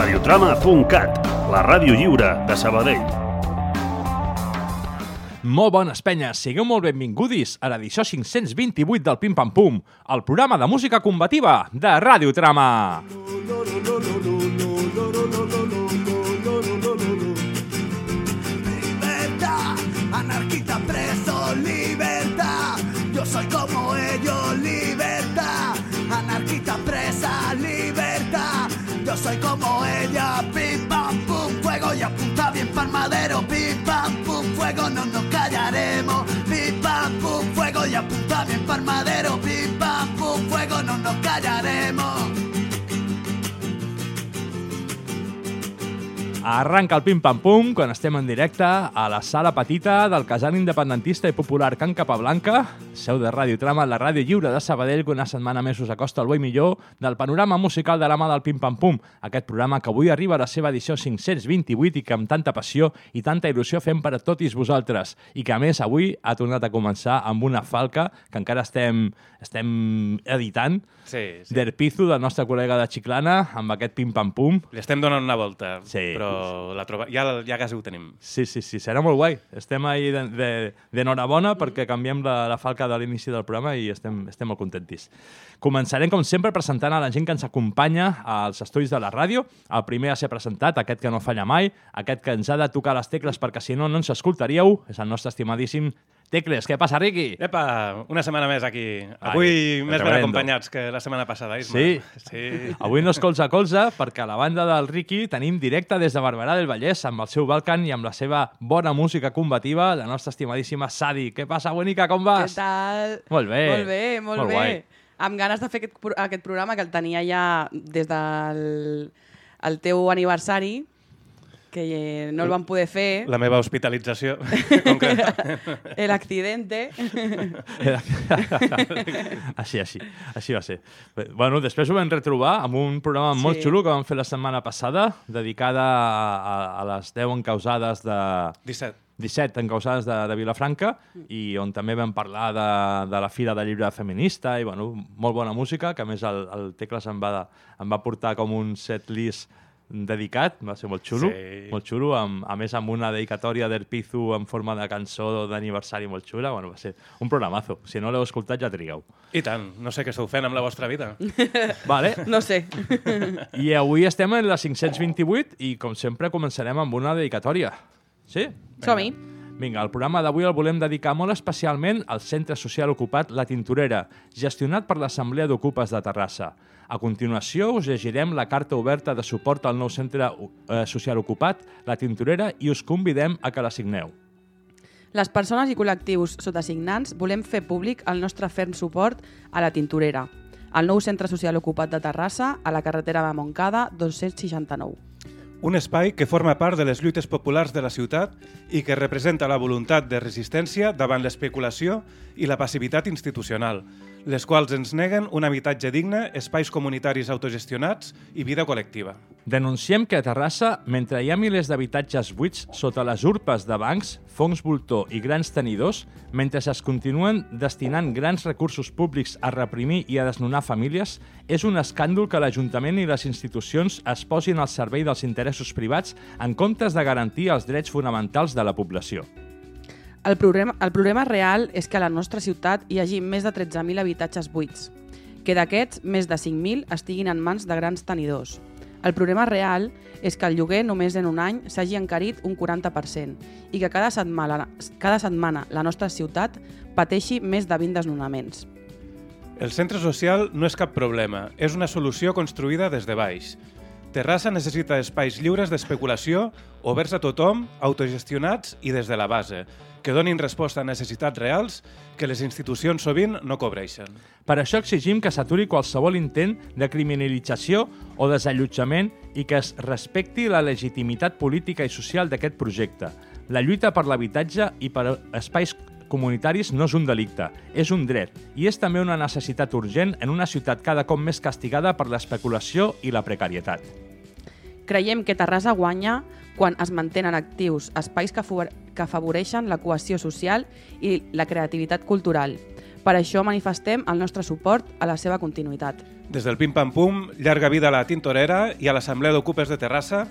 radiotrama.cat, la ràdio lliure de Sabadell. Molt bones penyes, sigueu molt benvingudis a l'edició 528 del Pim Pam Pum, el programa de música combativa de Radiotrama. libertad, nos callaremos. Arranca el Pim Pam Pum quan estem en directe a la sala petita del casal independentista i popular Can Capablanca, seu de Radiotrama, la ràdio lliure de Sabadell, que una setmana més us acosta el bo i millor del panorama musical de la mà del Pim Pam Pum, aquest programa que avui arriba a la seva edició 528 i que amb tanta passió i tanta il·lusió fem per a tots vosaltres i que a més avui ha tornat a començar amb una falca que encara estem, estem editant, Sí, sí. d'Erpizu, del nostre col·lega de Xiclana, amb aquest Pim Pam Pum, Li estem donant una volta, Sí. però la troba... ja, ja quasi ho tenim. Sí, sí, sí, serà molt guai. Estem ahí d'enhorabona de, d'enhorabona perquè canviem la, la falca de l'inici del programa i estem, estem molt contentis. Començarem, com sempre, presentant a la gent que ens acompanya als estudis de la ràdio. El primer a ser presentat, aquest que no falla mai, aquest que ens ha de tocar les tecles perquè si no, no ens escoltaríeu, és el nostre estimadíssim Tecles. Què passa, Riqui? Epa, una setmana més aquí. Avui Ai, més ben acompanyats que la setmana passada, Isma. Sí. Sí. Avui no és colze a colze, perquè a la banda del Riqui tenim directe des de Barberà del Vallès, amb el seu Balkan i amb la seva bona música combativa, la nostra estimadíssima Sadi. Què passa, bonica, com Què vas? tal? Molt bé. Molt bé, molt, Molt bé. guai. Amb ganes de fer aquest, aquest programa que el tenia ja des del el teu aniversari, que eh, no el vam poder fer, La meva hospitalització concreta. l'accidente. així, així, així va ser. Bueno, després ho vam retrobar amb un programa sí. molt Sí. xulo que vam fer la setmana passada, dedicada a, a, a les 10 encausades de... 17. 17 encausades de, de Vilafranca i on també vam parlar de, de la Fira de Llibre Feminista i bueno, molt bona música, que a més el, el Tecles em va, em va portar com un set list dedicat, va ser molt xulo, Sí. molt xulo, amb, a més amb una dedicatòria d'Erpizu en forma de cançó d'aniversari molt xula, bueno, va ser un programazo. Si no l'heu escoltat ja trigueu. I tant, no sé què esteu fent amb la vostra vida. Vale. No sé. I avui estem en la 528 i, com sempre, començarem amb una dedicatòria. Sí? Som-hi. Vinga, el programa d'avui el volem dedicar molt especialment al Centre Social Ocupat La Tintorera, gestionat per l'Assemblea d'Ocupes de Terrassa. A continuació us llegirem la carta oberta de suport al nou Centre eh, Social Ocupat La Tintorera i us convidem a que la signeu. Les persones i col·lectius sotassignants volem fer públic el nostre ferm suport a la Tintorera, el nou centre social ocupat de Terrassa, a la carretera de Montcada 269. Un espai que forma part de les lluites populars de la ciutat i que representa la voluntat de resistència davant l'especulació i la passivitat institucional, les quals ens neguen un habitatge digne, espais comunitaris autogestionats i vida col·lectiva. Denunciem que a Terrassa, mentre hi ha milers d'habitatges buits sota les urpes de bancs, fongs voltor i grans tenidors, mentre es continuen destinant grans recursos públics a reprimir i a desnonar famílies, és un escàndol que l'Ajuntament i les institucions es posin al servei dels interessos privats en comptes de garantir els drets fonamentals de la població. El problema, el problema real és que a la nostra ciutat hi hagi més de 13.000 habitatges buits, que d'aquests més de 5.000 estiguin en mans de grans tenidors. El problema real és que el lloguer només en un any s'hagi encarit un 40% i que cada setmana, cada setmana la nostra ciutat pateixi més de 20 desnonaments. El centre social no és cap problema, és una solució construïda des de baix. Terrassa necessita espais lliures d'especulació, oberts a tothom, autogestionats i des de la base, que donin resposta a necessitats reals que les institucions sovint no cobreixen. Per això exigim que s'aturi qualsevol intent de criminalització o desallotjament i que es respecti la legitimitat política i social d'aquest projecte. La lluita per l'habitatge i per espais comunitaris no és un delicte, és un dret i és també una necessitat urgent en una ciutat cada cop més castigada per l'especulació i la precarietat. Creiem que Terrassa guanya quan es mantenen actius espais que, que afavoreixen la cohesió social i la creativitat cultural. Per això manifestem el nostre suport a la seva continuïtat. Des del Pim Pam Pum, llarga vida a la Tintorera i a l'Assemblea d'Ocupes de Terrassa,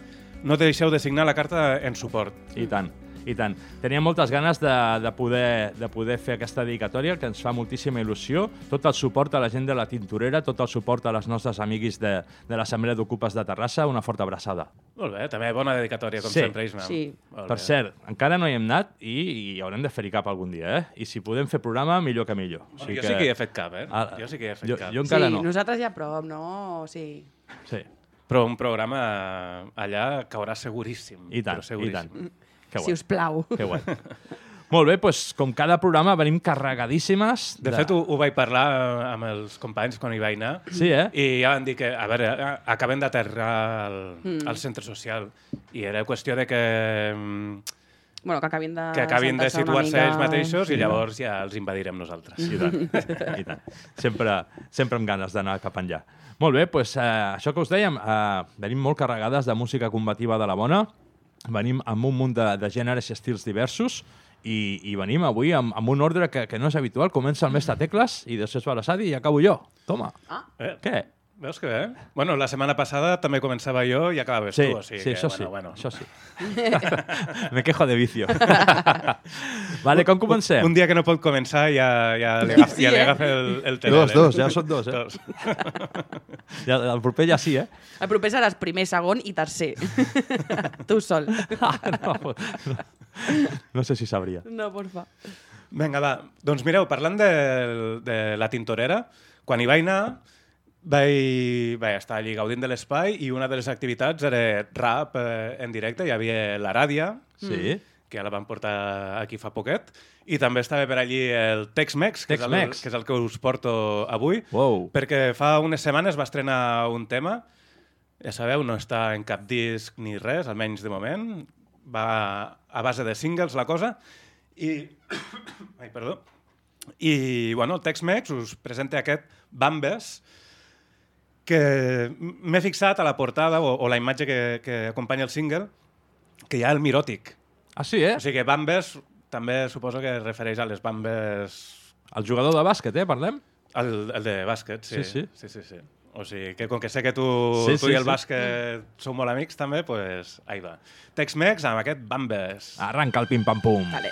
no deixeu de signar la carta en suport. I tant, i tant. Tenia moltes ganes de, de, poder, de poder fer aquesta dedicatòria, que ens fa moltíssima il·lusió. Tot el suport a la gent de la Tintorera, tot el suport a les nostres amiguis de, de l'Assemblea d'Ocupes de Terrassa, una forta abraçada. Molt bé, també bona dedicatòria, com Sí. sempre, Isma. Sí. Per cert, encara no hi hem anat i, i haurem de fer-hi cap algun dia, eh? I si podem fer programa, millor que millor. O Bueno, jo sí que hi he fet cap, eh? Ah, jo sí que hi he fet jo, cap. Jo encara sí, no. nosaltres ja a prop, no? Sí. Sí, Però un programa allà caurà seguríssim. i tant, però i seguríssim. tant. Que Si us plau. que guai. Molt bé, doncs, com cada programa venim carregadíssimes. De fet, ho, ho vaig parlar amb els companys quan hi vaig anar Sí, eh? i ja van dir que, a veure, a- acabem d'aterrar al, mm. al centre social i era qüestió de que, mm, Bueno, que acabin de... que acabin de situar-se mica- ells mateixos i llavors ja els invadirem nosaltres. I tant, i tant. Sempre, sempre amb ganes d'anar cap enllà. Molt bé, doncs, eh, això que us dèiem, eh, venim molt carregades de música combativa de la bona, venim amb un munt de, de gèneres i estils diversos, i, i venim avui amb, amb un ordre que, que no és habitual. Comença el mestre Tecles i després va l'Assadi i acabo jo. Toma. Eh? Què? Veus que bé? Bueno, la setmana passada també començava jo i acabaves Sí, tu. O sigui sí, que, això bueno, sí, bueno. això sí. Me quejo de vicio. vale, com comencem? Un dia que no pot començar ja, ja li agafa, Sí, ja li eh? agafa el, el telele. Dos, dos, ja són dos, eh? Dos. Ja, el proper ja sí, eh? El proper seràs primer, segon i tercer. tu sol. no, no, no sé si sabria. No, porfa. Vinga, va. Doncs mireu, parlant de, de la tintorera, quan hi vaig anar vaig, vaig estar allí gaudint de l'espai i una de les activitats era rap eh, en directe. Hi havia la ràdia, Sí? que la van portar aquí fa poquet, i també estava per allí el Tex-Mex, que, és el- que és el que us porto avui, Wow. perquè fa unes setmanes va estrenar un tema, ja sabeu, no està en cap disc ni res, almenys de moment, va a base de singles la cosa, i... Ai, perdó. I, bueno, el Tex-Mex us presenta aquest Bambes, que m'he fixat a la portada o, o la imatge que, que acompanya el single, que hi ha el miròtic. Ah, sí, eh? O sigui que Bambes també suposo que es refereix a les Bambes... El jugador de bàsquet, eh? Parlem? El, el de bàsquet, sí. Sí, sí. sí, sí, sí. O sigui que com que sé que tu, Sí, tu sí, i el sí. bàsquet sou molt amics també, doncs pues, ahí va. Tex-Mex amb aquest Bambes. Arranca el pim-pam-pum. Vale.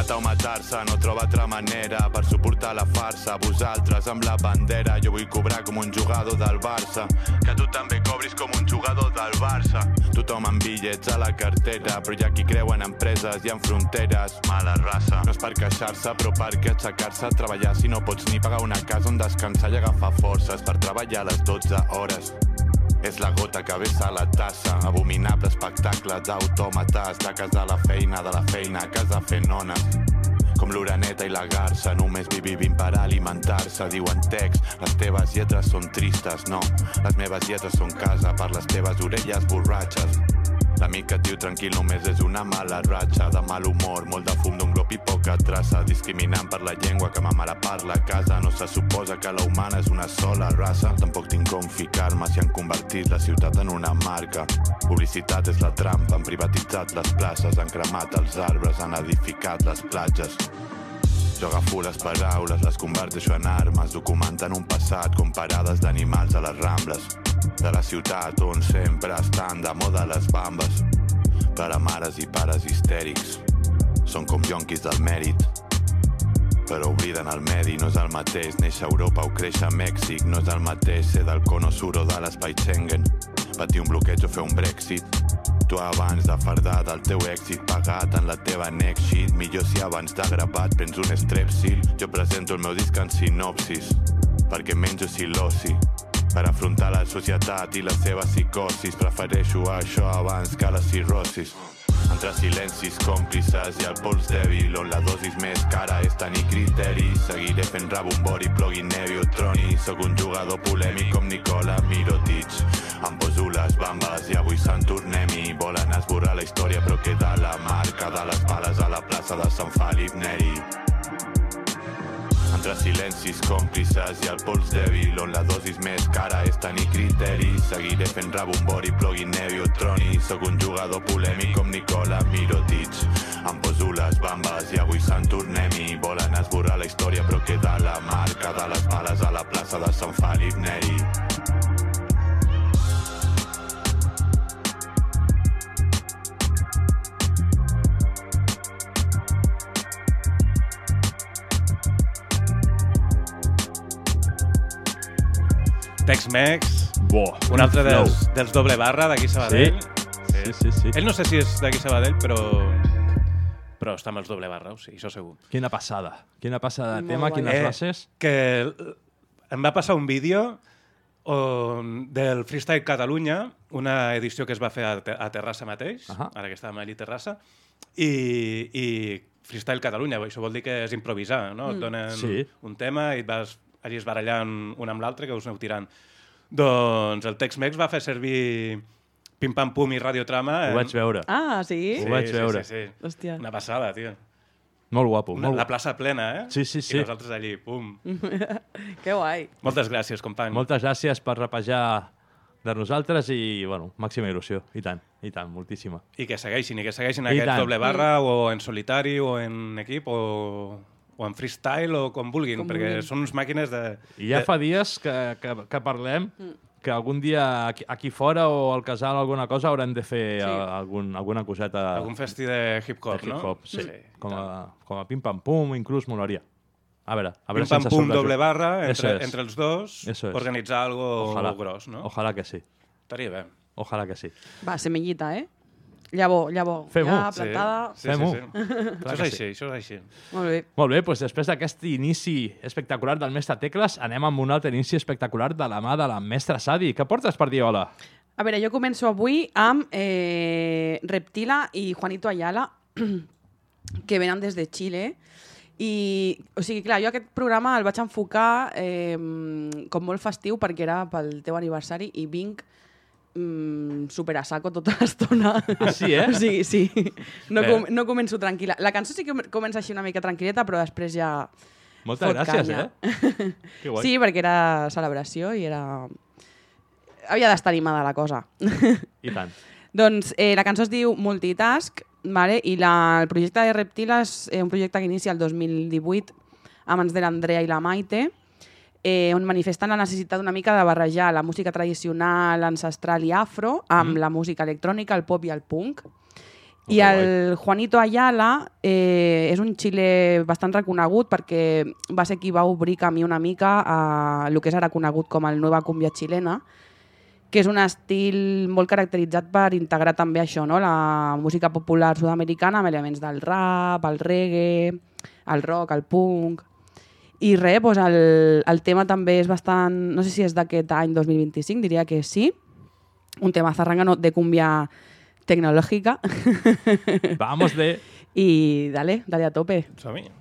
Matar o matar-se, no troba altra manera per suportar la farsa. Vosaltres amb la bandera, jo vull cobrar com un jugador del Barça. Que tu també cobris com un jugador del Barça. Tothom amb bitllets a la cartera, però hi ha qui creu en empreses i en fronteres. Mala raça. No és per queixar-se, però per què aixecar-se, treballar si no pots ni pagar una casa on descansar i agafar forces per treballar les 12 hores. És la gota que vessa la tassa, abominable espectacle d'autòmates, de casa la feina, de la feina a casa fent ones. Com l'oreneta i la garça, només vivim per alimentar-se, diuen text, les teves lletres són tristes, no, les meves lletres són casa per les teves orelles borratxes. L'amic que et diu tranquil només és una mala ratxa de mal humor, molt de fum d'un glob i poca traça, discriminant per la llengua que ma mare parla a casa. No se suposa que la humana és una sola raça. Tampoc tinc com ficar-me si han convertit la ciutat en una marca. Publicitat és la trampa, han privatitzat les places, han cremat els arbres, han edificat les platges. Jo agafo les paraules, les converteixo en armes, documenten un passat com parades d'animals a les rambles de la ciutat on sempre estan de moda les bambes per a mares i pares histèrics. Són com yonquis del mèrit, però obliden el medi, no és el mateix néixer a Europa o créixer a Mèxic, no és el mateix ser del cono sur o de l'espai Schengen, patir un bloqueig o fer un Brexit. Tu abans de fardar del teu èxit pagat en la teva next sheet, millor si abans de gravat prens un strepsil. Jo presento el meu disc en sinopsis, perquè menjo silosi. Per afrontar la societat i la seva psicosis, prefereixo això abans que la cirrosis. Entre silencis còmplices i el pols dèbil on la dosis més cara és tenir criteri. Seguiré fent rebombori, plugin Nevio, Troni sóc un jugador polèmic com Nicola Mirotic. Em poso les bambes i avui se'n tornem-hi. Volen esborrar la història però queda la marca de les bales a la plaça de Sant Felip Neri entre silencis còmplices i el pols dèbil on la dosis més cara és tenir criteri. Seguiré fent rebombori, plogui nevi o troni. Sóc un jugador polèmic com Nicola Mirotic. Em poso les bambes i avui se'n tornem-hi. Volen esborrar la història però queda la marca de les bales a la plaça de Sant Felip Neri. Tex-Mex, un altre dels, dels doble barra d'aquí Sabadell. Sí, sí, sí. Ell no sé si és d'aquí Sabadell, però, però està amb els doble barra, o sigui, això segur. Quina passada. Quina passada de tema, quines Eh, bases. Que em va passar un vídeo on, del Freestyle Catalunya, una edició que es va fer a, Te- a Terrassa mateix, Ahà. ara que estàvem allà a Terrassa, i, i Freestyle Catalunya, això vol dir que és improvisar, no? Et donen Sí. un tema i et vas allí es barallant un amb l'altre que us aneu tirant. Doncs el Tex-Mex va fer servir Pim Pam Pum i Radiotrama. Ho vaig veure. Ah, sí? Ho vaig veure. Sí, sí, sí. Hòstia. Una passada, tio. Molt guapo. Una, molt... la plaça plena, eh? Sí, sí, sí. I nosaltres allí, pum. Que guai. Moltes gràcies, company. Moltes gràcies per repejar de nosaltres i, bueno, màxima il·lusió. I tant, i tant, moltíssima. I que segueixin, i que segueixin I aquest tant. doble barra, o en solitari, o en equip, o, o en freestyle, o com vulguin, Com perquè vulguin. són uns màquines de... I ja de... fa dies que, que, que parlem que algun dia aquí, aquí fora o al casal alguna cosa haurem de fer Sí. sí. algun, alguna coseta Algun festi de hip-hop, de no? hip-hop. Sí. sí. Com, a, com a pim-pam-pum, inclús molaria. A veure, a veure Pim pam pum, doble barra, entre, es. entre els dos, es. organitzar algo Ojalà. gros, no? Ojalà que sí. Estaria bé. Ojalà que sí. Va, semillita, eh? Llavor, llavor. Fem-ho. Ja plantada. Sí, sí, Fem-ho. sí, sí. això és així, això és així. Molt bé. Molt bé, doncs després d'aquest inici espectacular del mestre Tecles, anem amb un altre inici espectacular de la mà de la mestra Sadi. Què portes per dir hola? A veure, jo començo avui amb eh, Reptila i Juanito Ayala, que venen des de Xile. I, o sigui, clar, jo aquest programa el vaig enfocar eh, com molt festiu perquè era pel teu aniversari i vinc mm, super a saco tota l'estona. Ah, sí, eh? o sigui, sí. No, com, no començo tranquil·la. La cançó sí que comença així una mica tranquil·leta, però després ja... Moltes Fot gràcies, canya. eh? Que guai. Sí, perquè era celebració i era... Havia d'estar animada la cosa. I tant. Doncs eh, la cançó es diu Multitask, vale? i la, el projecte de Reptila és eh, un projecte que inicia el 2018 a mans de l'Andrea i la Maite, eh, on manifesten la necessitat una mica de barrejar la música tradicional, ancestral i afro amb la música electrònica, el pop i el punk. I el Juanito Ayala eh, és un xile bastant reconegut perquè va ser qui va obrir camí una mica a el que és ara conegut com el Nueva Cumbia Chilena, que és un estil molt caracteritzat per integrar també això, no? la música popular sud-americana amb elements del rap, el reggae, el rock, el punk... I res, doncs el, el tema també és bastant... No sé si és d'aquest any 2025, diria que sí. Un tema zarrangano de cumbia tecnològica. Vamos de... y dale, dale a tope. Som-hi. Para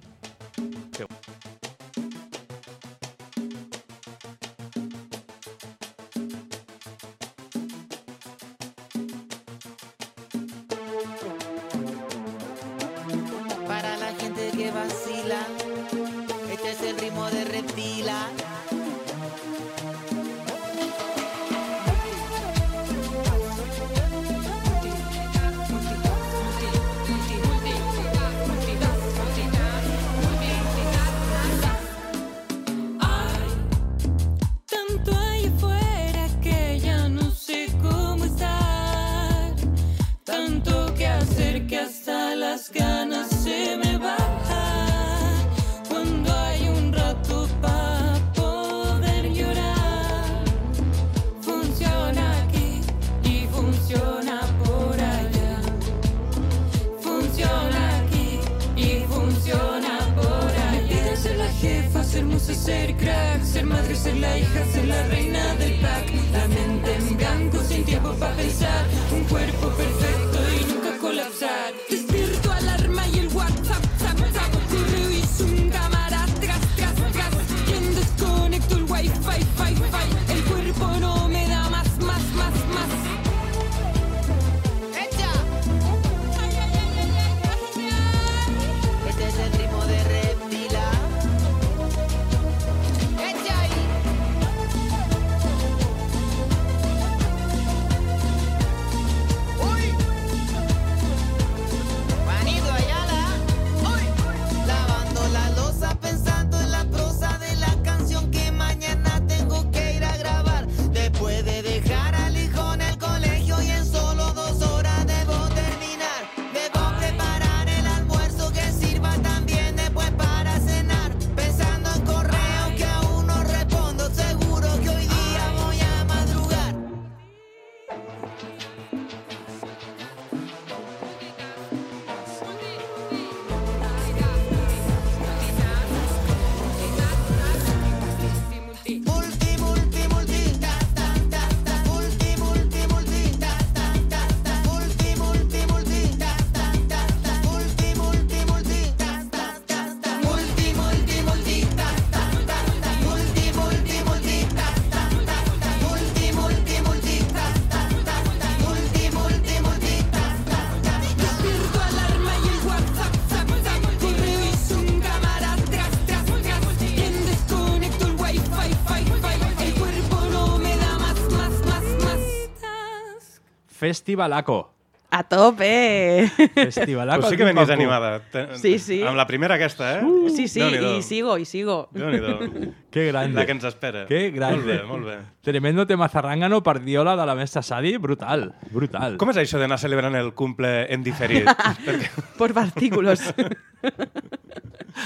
Festivalaco. A tope! Festivalaco. Pues sí que venies animada. Sí, sí. Amb la primera aquesta, eh? Sí, sí, Déu-n'hi-do. y sigo, y sigo. Déu-n'hi-do. Que grande. La que ens espera. Que grande. Molt bé, molt bé. Tremendo tema zarrangano per diola de la mestra Sadi. Brutal, brutal. Com és això d'anar celebrant el cumple en diferit? Perquè Por partículos.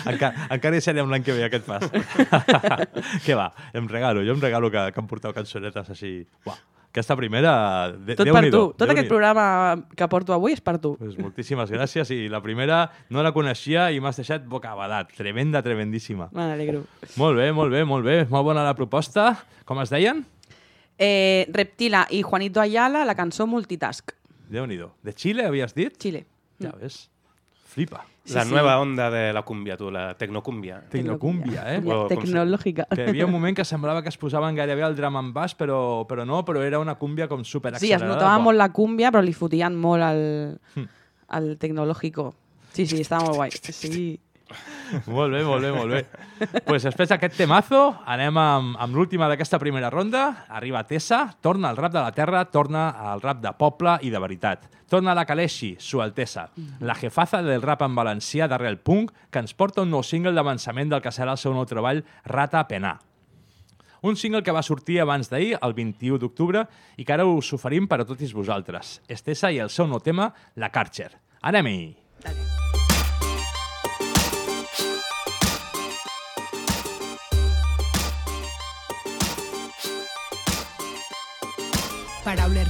Encara, encara hi serem l'any que ve, aquest pas. Què va? Em regalo, jo em regalo que, que em porteu cançonetes així. Uah, aquesta primera... De, Tot per tu. Tot aquest programa que porto avui és per tu. Pues moltíssimes gràcies. I la primera no la coneixia i m'has deixat bocabadat. Tremenda, tremendíssima. Me n'alegro. Molt bé, molt bé, molt bé. Molt bona la proposta. Com es deien? Eh, Reptila i Juanito Ayala, la cançó Multitask. Déu-n'hi-do. De Xile, havies dit? Xile. Ja ves. Flipa. Sí, la sí. nueva onda de la cumbia, tu, la tecnocumbia. Tecnocumbia, eh? Cumbia se- Tecnològica. Que hi havia un moment que semblava que es posaven gairebé el drum and bass, però, però no, però era una cúmbia com super Sí, es notava molt la cúmbia, però li fotien molt al, Hm. al tecnològico. Sí, sí, estava molt guai. Sí. Molt bé, molt bé, molt bé. pues després d'aquest temazo, anem amb, amb l'última d'aquesta primera ronda. Arriba Tessa, torna al rap de la terra, torna al rap de poble i de veritat. Torna la Kaleshi, Su Altesa, la jefaza del rap en valencià d'arrel punk, que ens porta un nou single d'avançament del que serà el seu nou treball, Rata a Penar. Un single que va sortir abans d'ahir, el 21 d'octubre, i que ara us oferim per a tots vosaltres. Estesa i el seu nou tema, La Karcher. Anem-hi!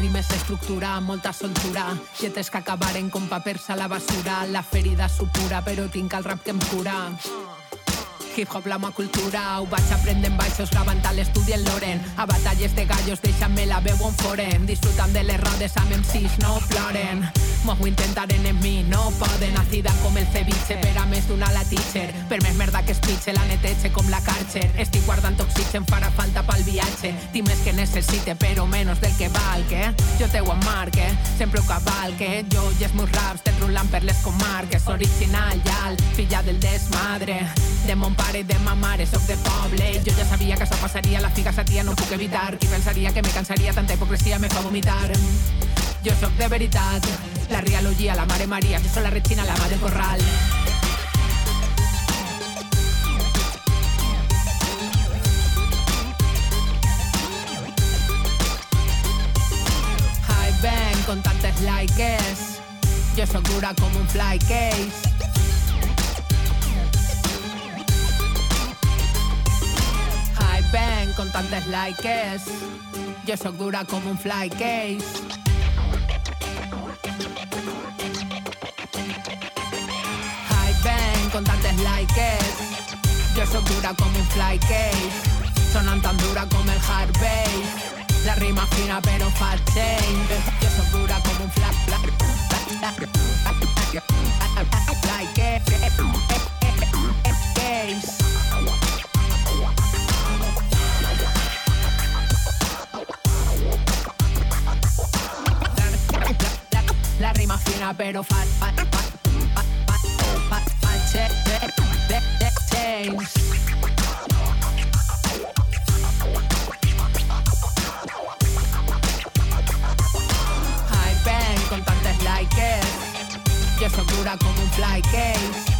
Rimes, estructura, molta soltura. Lletres que acabaren com papers a la basura. La ferida supura, però tinc el rap que em cura. Hip-hop, la mà cultura, ho vaig aprendre en baixos gravant a l'estudi en Loren. A batalles de gallos, deixa'm la veu on foren. Disfrutant de les rodes amb MCs, no ploren. Mo ho intentaren en mi, no poden. Acida com el ceviche, per a més d'una la teacher. Per més merda que es pitxe, la neteche com la Karcher. Estic guardant oxigen, farà falta pel viatge. Tinc més que necessite, però menys del que valque. Jo teu emmarque, sempre ho cavalque. Jo i els meus raps te rulant per les comarques. Original, ja, filla del desmadre. De mon pare i de ma mare, soc de poble. Jo ja sabia que això passaria, la figa satia no puc evitar. Qui pensaria que me cansaria, tanta hipocresia me fa vomitar. Jo sóc de veritat, la rialogia, la mare Maria, jo soc la Regina, la mà del corral. High bang con tantes likes, jo sóc dura com un fly bang con tantes likes, jo sóc dura com un fly case. Con tantes likes, jo sóc dura com un fly case. Sonan tan dura com el hard bass. La rima fina però fa change. Jo sóc dura com un fly fly like case. La rima fina però fa fa fa fa fa fa fa che- de- de- de- change. High bang con tantes likes. Yo soy dura como un fly case.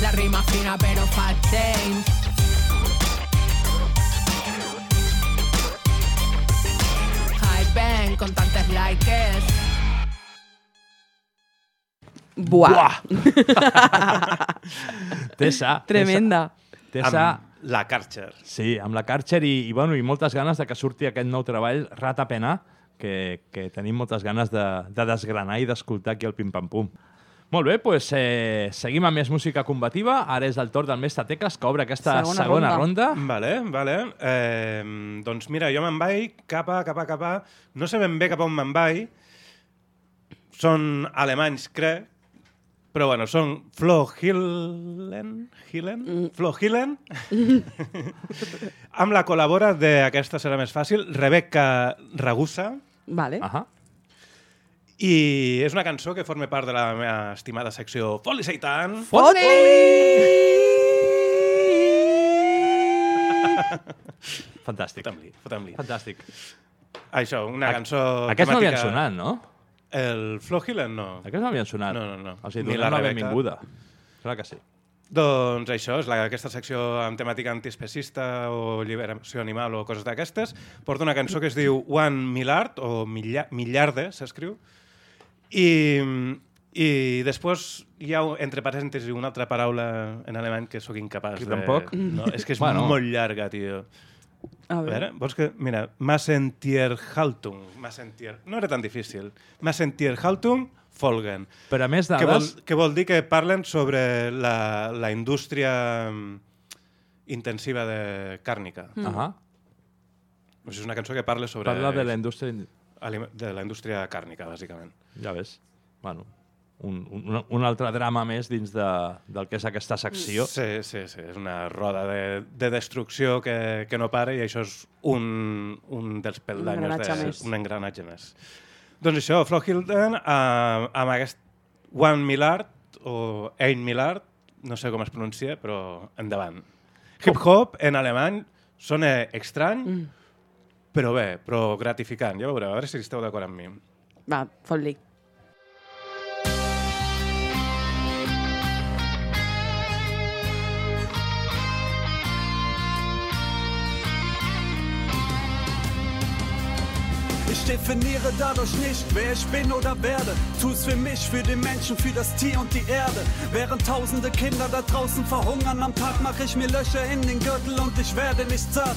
La rima fina pero fa change. Bang con tantos likes. Buah! Tessa. Tremenda. Tessa, Amb la Karcher. sí, amb la Karcher i, i, bueno, i moltes ganes de que surti aquest nou treball, Rata Pena, que, que tenim moltes ganes de, de desgranar i d'escoltar aquí el Pim Pam Pum. Molt bé, doncs eh, seguim amb més música combativa. Ara és el torn del mestre Tecles, que obre aquesta segona, Segona ronda. Vale, vale. Eh, doncs mira, jo me'n vaig cap a, cap a, cap a... No sé ben bé cap a on me'n vaig. Són alemanys, crec. Però bueno, són Flo Hillen, Hillen? Flo Hillen, amb la col·labora d'aquesta serà més fàcil, Rebecca Ragusa, Vale. Ahà. I és una cançó que forma part de la meva estimada secció Foli Seitan. Fantàstic. Fotem-li, fotem-li. Fantàstic. Això, una Aqu- cançó Aquests no havien temàtica- sonat, no? El Flow Hillen no. Aquests no havien sonat. No, no, no. Els hi Ni la la, Rebeca. benvinguda. Clar que sí. Doncs això, és la, aquesta secció amb temàtica antiespecista o lliberació animal o coses d'aquestes. Porta una cançó que es diu One Millard, o milla, Millarde, s'escriu. I, I després hi ha, entre parèntesis, una altra paraula en alemany que sóc incapaç Que de... tampoc? No, és que és Bueno. molt llarga, tio. A A veure. vols que... Mira, Massentierhaltung. Massentier... No era tan difícil. Massentierhaltung Folgen. Però a més Que vol, dades... que vol dir que parlen sobre la, la indústria mm, intensiva de càrnica. Mm. O sigui, és una cançó que parla sobre... Parla de la indústria... de la indústria càrnica, bàsicament. Ja ves. Bueno, un, un, un altre drama més dins de, del que és aquesta secció. Sí, sí, sí. És una roda de, de destrucció que, que no para i això és un, un dels peldanyos engranatge de, més. un engranatge més. Doncs això, Flo Hilton, eh, amb aquest One Millard, o Ein Millard, no sé com es pronuncia, però endavant. Hip-hop en alemany sona estrany, Mm. Però bé, però gratificant. Ja veureu, a veure si esteu d'acord amb mi. Va, fot-li. Ich definiere dadurch nicht, wer ich bin oder werde. Tu's für mich, für den Menschen, für das Tier und die Erde. Während tausende Kinder da draußen verhungern am Tag, mache ich mir Löcher in den Gürtel und ich werde nicht satt.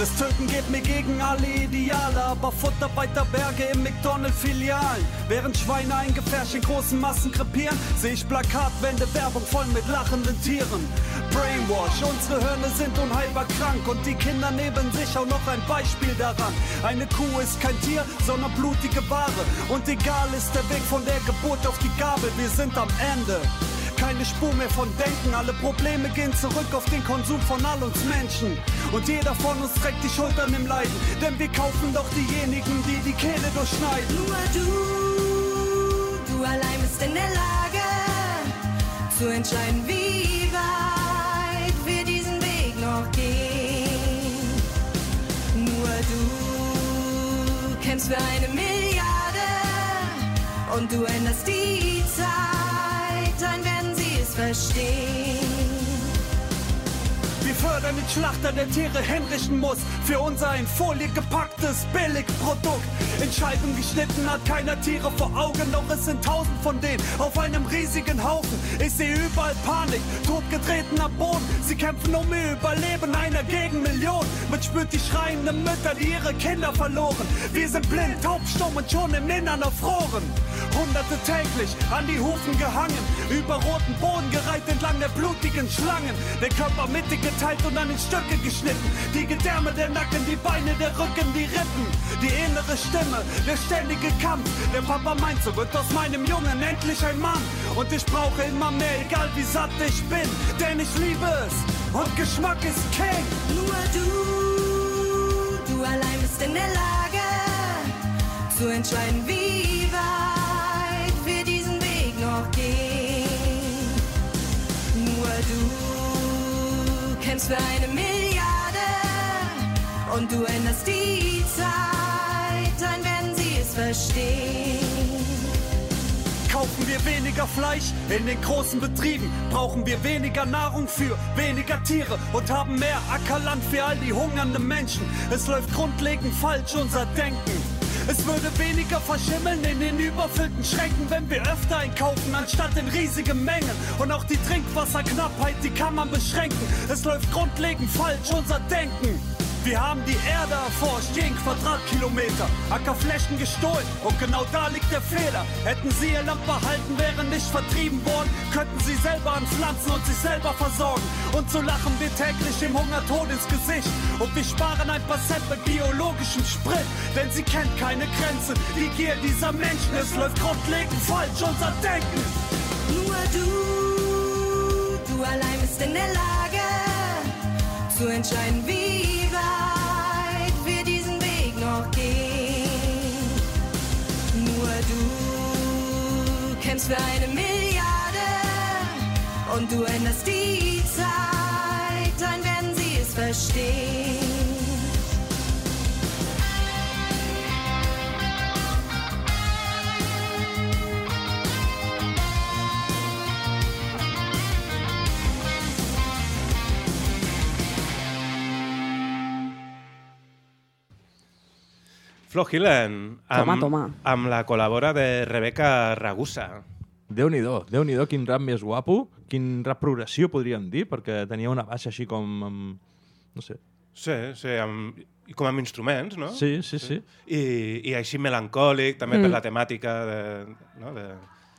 Das Töten geht mir gegen alle Ideale, aber Futter weiter Berge im McDonald-Filialen. Während Schweine eingefärscht in großen Massen krepieren, sehe ich Plakatwände, Werbung voll mit lachenden Tieren. Brainwash, unsere Hirne sind unheilbar krank und die Kinder neben sich auch noch ein Beispiel daran. Eine Kuh ist kein Tier, sondern blutige Ware. Und egal ist der Weg von der Geburt auf die Gabel, wir sind am Ende. Keine Spur mehr von Denken, alle Probleme gehen zurück auf den Konsum von all uns Menschen. Und jeder von uns trägt die Schultern im Leiden, denn wir kaufen doch diejenigen, die die Kehle durchschneiden. Nur du, du allein bist in der Lage zu entscheiden, wie weit wir diesen Weg noch gehen. Nur du kämpfst für eine Milliarde und du änderst die Zeit, dann werden sie fördern den Schlachter, der Tiere hinrichten muss. Für unser in Folie gepacktes Billigprodukt. In Scheiben geschnitten hat keiner Tiere vor Augen, doch es sind tausend von denen auf einem riesigen Haufen. Ich sehe überall Panik, totgetretener Boden. Sie kämpfen um ihr Überleben, einer gegen Millionen. Man spürt die schreienden Mütter, die ihre Kinder verloren. Wir sind blind, taub, stumm und schon im Innern erfroren. Hunderte täglich an die Hufen gehangen, über roten Boden gereiht entlang der blutigen Schlangen. Der Körper mittig und an in Stücke geschnitten. Die Gedärme, der Nacken, die Beine, der Rücken, die Rippen. Die innere Stimme, der ständige Kampf. Der Papa meint, so wird aus meinem Jungen endlich ein Mann. Und ich brauche immer mehr, egal wie satt ich bin. Denn ich liebe es und Geschmack ist King. Nur du, du allein bist in der Lage zu entscheiden, wie weit wir diesen Weg noch gehen. Nur du kämpfst für eine Milliarde und du änderst die Zeit, dann werden sie es verstehen. Kaufen wir weniger Fleisch in den großen Betrieben, brauchen wir weniger Nahrung für weniger Tiere und haben mehr Ackerland für all die hungernden Menschen. Es läuft grundlegend falsch unser Denken. Es würde weniger verschimmeln in den überfüllten Schränken, wenn wir öfter einkaufen, anstatt in riesigen Mengen. Und auch die Trinkwasserknappheit, die kann man beschränken. Es läuft grundlegend falsch unser Denken. Wir haben die Erde erforscht, jeden Quadratkilometer, Ackerflächen gestohlen und genau da liegt der Fehler. Hätten sie ihr Land behalten, wären nicht vertrieben worden, könnten sie selber anpflanzen und sich selber versorgen. Und so lachen wir täglich dem Hungertod ins Gesicht und wir sparen ein paar Cent mit biologischem Sprit, denn sie kennt keine Grenzen. Die Gier dieser Menschen, es läuft grundlegend falsch, unser Denken. Nur du, du allein bist in der Lage zu entscheiden, wie für eine Milliarde und du änderst die Zeit, dann werden sie es es verstehen. Flo Hillen, amb, Toma, toma. amb la col·labora de Rebeca Ragusa. Déu-n'hi-do, déu nhi déu quin rap més guapo, quin rap progressió podríem dir, perquè tenia una baixa així com... Amb, no sé. Sí, sí, amb, i com amb instruments, no? Sí, sí, sí. I, i així melancòlic, també Mm. per la temàtica de, no? de,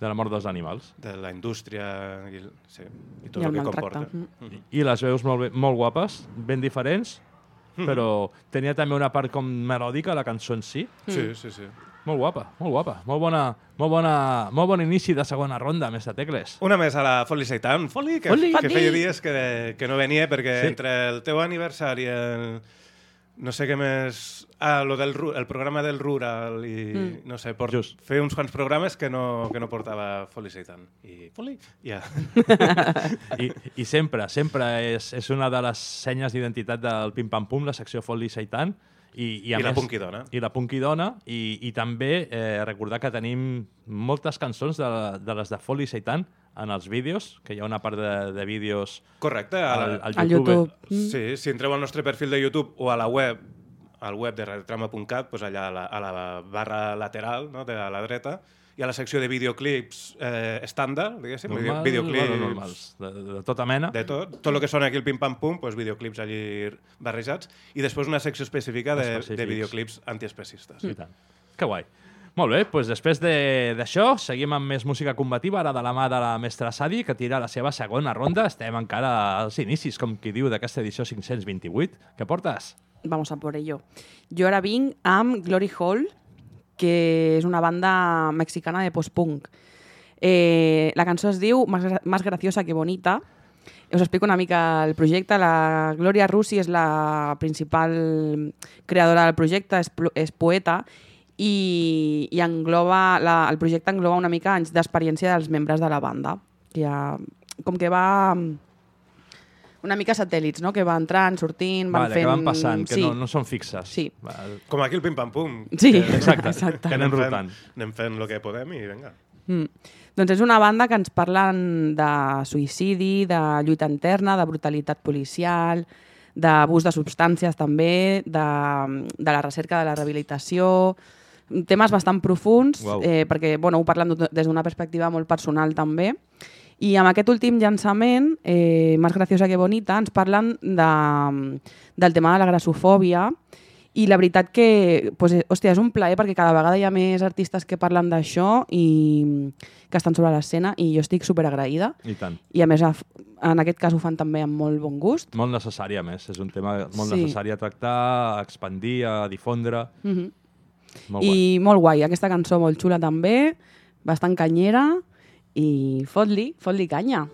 De la mort dels animals. de la indústria i, sí, i tot I el el que comporta. Mm. I les veus molt, bé, molt guapes, ben diferents, però tenia també una part com melòdica, la cançó en si. Sí, sí, sí. Molt guapa, molt guapa. Molt bona, molt bona, molt bon inici de segona ronda, més de tecles. Una més a la Folly Seitan. Folly, que, Folly! que feia dies que, que no venia perquè Sí. entre el teu aniversari, el, no sé què més... Ah, lo del, el programa del Rural i mm. no sé, por, Just. feia uns quants programes que no, que no portava Folly Seitan. I Folly, ja. I, I sempre, sempre és, és una de les senyes d'identitat del Pim Pam Pum, la secció Folly Seitan. I, i, a I la més, Punky Dona. I la Punky Dona. I, i també eh, recordar que tenim moltes cançons de, de les de Folly Seitan en els vídeos, que hi ha una part de, de vídeos Correcte. al, Al, al Al YouTube. YouTube. Mm. Sí, si entreu al nostre perfil de YouTube o a la web, al web de radiotrama.cat, doncs allà a la, a la barra lateral, no, de la dreta, hi ha la secció de videoclips eh, estàndard, diguéssim, Normal, videoclips bueno, normals, de, de tota mena. de tot, tot el que sona aquí el pim-pam-pum, doncs videoclips allí barrejats, i després una secció específica de, de videoclips antiespecistes. I tant. Que guai. Molt bé, doncs després de- d'això seguim amb més música combativa, ara de la mà de la mestra Sadi, que tira la seva segona ronda. Estem encara als inicis, com qui diu, d'aquesta edició 528. Què portes? Vamos a por ello. Jo ara vinc amb Glory Hall, que és una banda mexicana de post-punk. Eh, la cançó es diu Más, gra- Más graciosa que bonita. Us explico una mica el projecte. La Gloria Russi és la principal creadora del projecte, és, és poeta i, i engloba, la, el projecte engloba una mica anys d'experiència dels membres de la banda. Que ha, com que va una mica satèl·lits, no? que va entrant, sortint, van vale, fent... que van passant, que sí. no, no són fixes. Sí. Val. Com aquí el pim-pam-pum. Sí, que- Exacte, exacte. que anem fent- rotant. Anem fent el que podem i vinga. Mm. Doncs és una banda que ens parlen de suïcidi, de lluita interna, de brutalitat policial, d'abús de substàncies també, de, de la recerca de la rehabilitació, temes bastant profuns, Uau. eh, perquè bueno, ho parlen des d'una perspectiva molt personal també. I amb aquest últim llançament, eh, Más graciosa que bonita, ens parlen de, del tema de la grassofòbia i la veritat que, pues, eh, hòstia, és un plaer perquè cada vegada hi ha més artistes que parlen d'això i que estan sobre l'escena i jo estic super agraïda. I tant. I a més, en aquest cas ho fan també amb molt bon gust. Molt necessari, a més. És un tema molt Sí. necessari a tractar, a expandir, a difondre. Mm -hmm. Molt guai. I molt guai, aquesta cançó molt xula també, bastant canyera i fot-li, fot-li canya.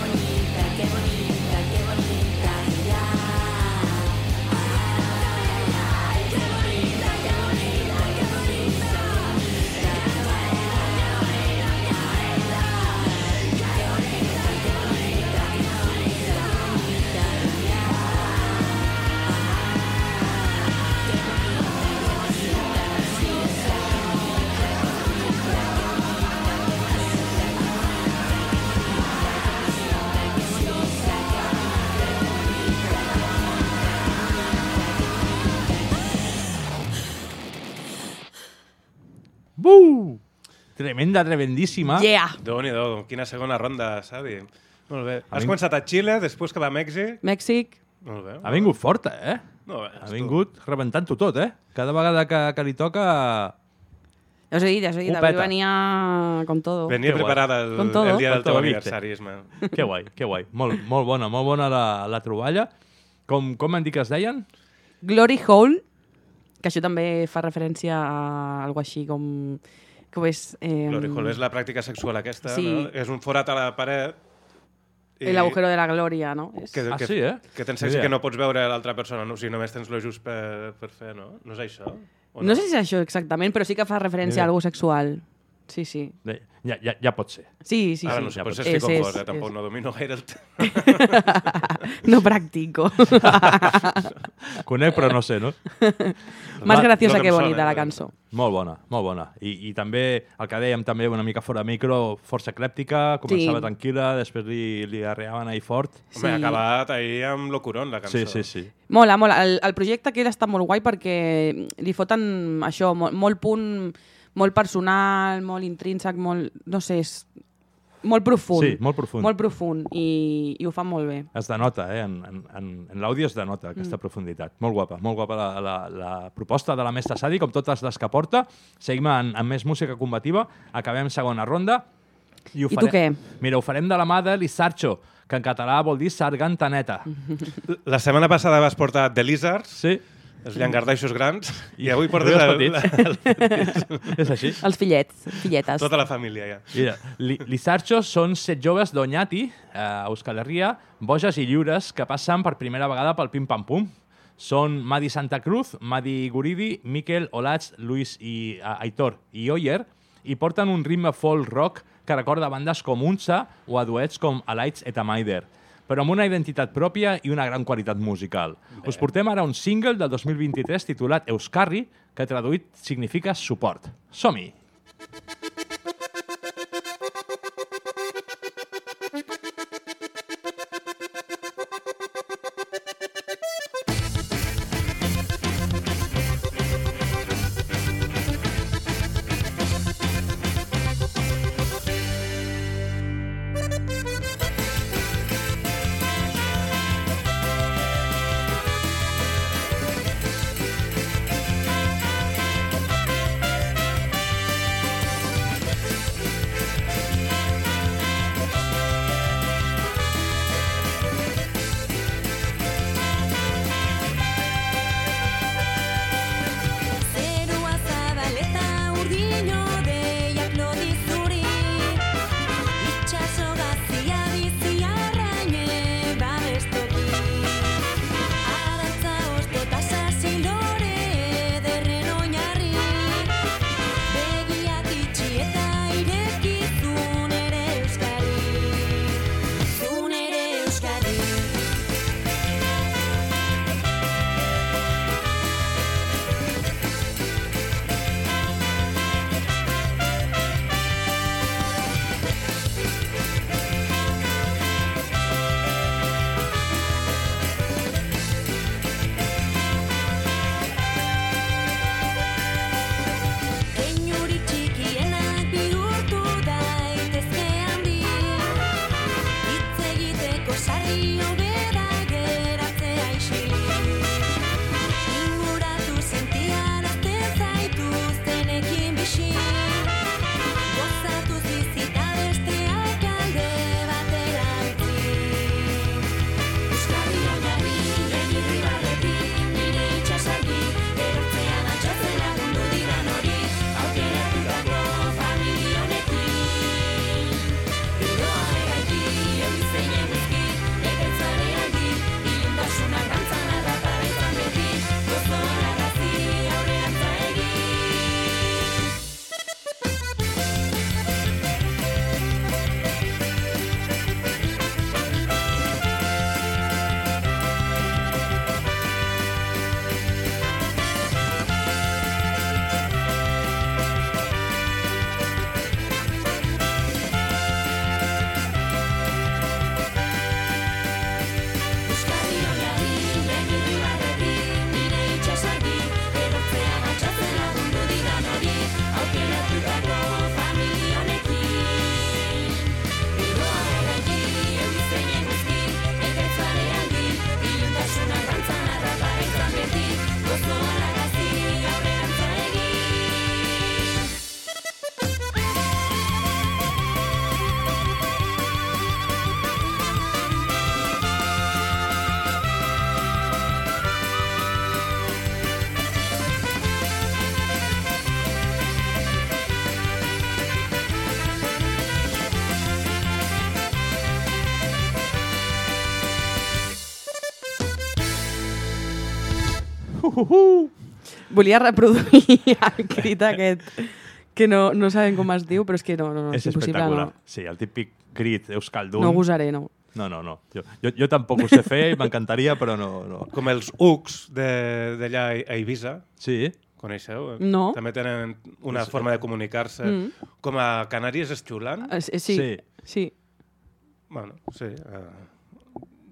when you. Tremenda, tremendíssima. Yeah! Déu-n'hi-do, quina segona ronda, Savi. Molt bé. Has començat a Xile, després cap a Mèxic. Mèxic. Molt bé. Ha vingut forta, eh? Molt bé. Ha vingut rebentant-ho tot, eh? Cada vegada que, que li toca... Ja us he dit, ja us he dit. Avui venia con todo. Venia Que preparada el, Con todo. el dia del teu aniversari. Que guai, que guai. Molt, molt bona, molt bona la, la troballa. Com, com m'han dit que es deien? Glory Hole, que això també fa referència a algo així com... Com és... Eh, Glory hole és la pràctica sexual aquesta, Sí. no? És un forat a la paret... El agujero de la glòria, no? És... Que, Ah, que, sí, eh? Que tens sexe que no pots veure l'altra persona, no? o sigui, només tens lo just per, per fer, no? No és això? O No sé si és això exactament, però sí que fa referència a algo sexual. Sí, sí. Ja, ja, ja pot ser. Sí, sí, Ara sí. no sé, ja potser pot ser. estic És- confós, és- eh? Tampoc és- no domino gaire el tema. No practico. Conec, però no sé, no? Más Va, graciosa no que que bonita sona, la cançó. Molt bona, molt bona. I, I també, el que dèiem també una mica fora de micro, força eclèptica, començava Sí. tranquil·la, després li, li arreaven ahir fort. Home, ha Sí. acabat ahir amb l'Ocuron, la cançó. Sí, sí, sí. Mola, mola. El, el projecte aquell està molt guai perquè li foten això, molt, molt punt, molt personal, molt intrínsec, molt... No sé, és molt profund. Sí, molt profund. Molt profund i, i ho fan molt bé. Es denota, eh? En, en, en, en l'àudio es denota Mm. aquesta profunditat. Molt guapa, molt guapa la, la, la proposta de la mestra Sadi, com totes les que porta. Seguim en, en més música combativa. Acabem segona ronda. ho I tu què? Mira, ho farem de la mà de l'Issarcho, que en català vol dir sargantaneta. La setmana passada vas portar The Lizards, Sí, els llangardaixos grans, i avui portes el, els el, és així. Els fillets, filletes. tota la família, ja. Mira, li, l'Issarcho són set joves d'Oñati, eh, a Euskal Herria, boges i lliures, que passen per primera vegada pel Pim Pam Pum. Són Madi Santa Cruz, Madi Guridi, Miquel Olats, Luis i uh, Aitor i Oyer, i porten un ritme folk rock que recorda bandes com Unsa o a duets com Alights et Amaider però amb una identitat pròpia i una gran qualitat musical. Us portem ara un single del 2023 titulat Euskarri, que traduït significa suport. Som-hi! Volia reproduir el crit aquest, que no, no sabem com es diu, però és que no, no, no és, és impossible. espectacular. No, Sí, el típic crit euskaldun. no gosaré, no. No, no, no. Jo, jo, jo tampoc ho sé fer i m'encantaria, però no, no. Com els UCs de- d'allà a Eivissa, Sí, coneixeu? No. També tenen una forma de comunicar-se. Mm. Com a Canàries és xulant. Eh, Sí, sí. Sí. sí. Bueno, sí. Uh,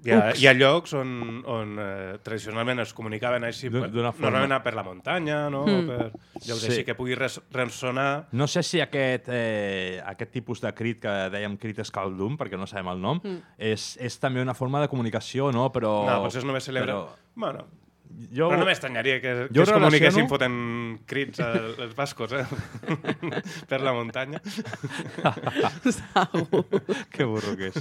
hi, ha, hi ha llocs on, on uh, tradicionalment es comunicaven així, normalment per la muntanya, no? Mm. Per llocs Sí. així que pugui res, ressonar... No sé si aquest, eh, aquest tipus de crit que dèiem crit escaldum, perquè no sabem el nom, Mm. és, és també una forma de comunicació, no? Però... No, potser només celebra... Però, Bueno, jo, però no m'estranyaria que, que es comuniquessin fotent crits als, bascos, eh? per la muntanya. Que burro que és.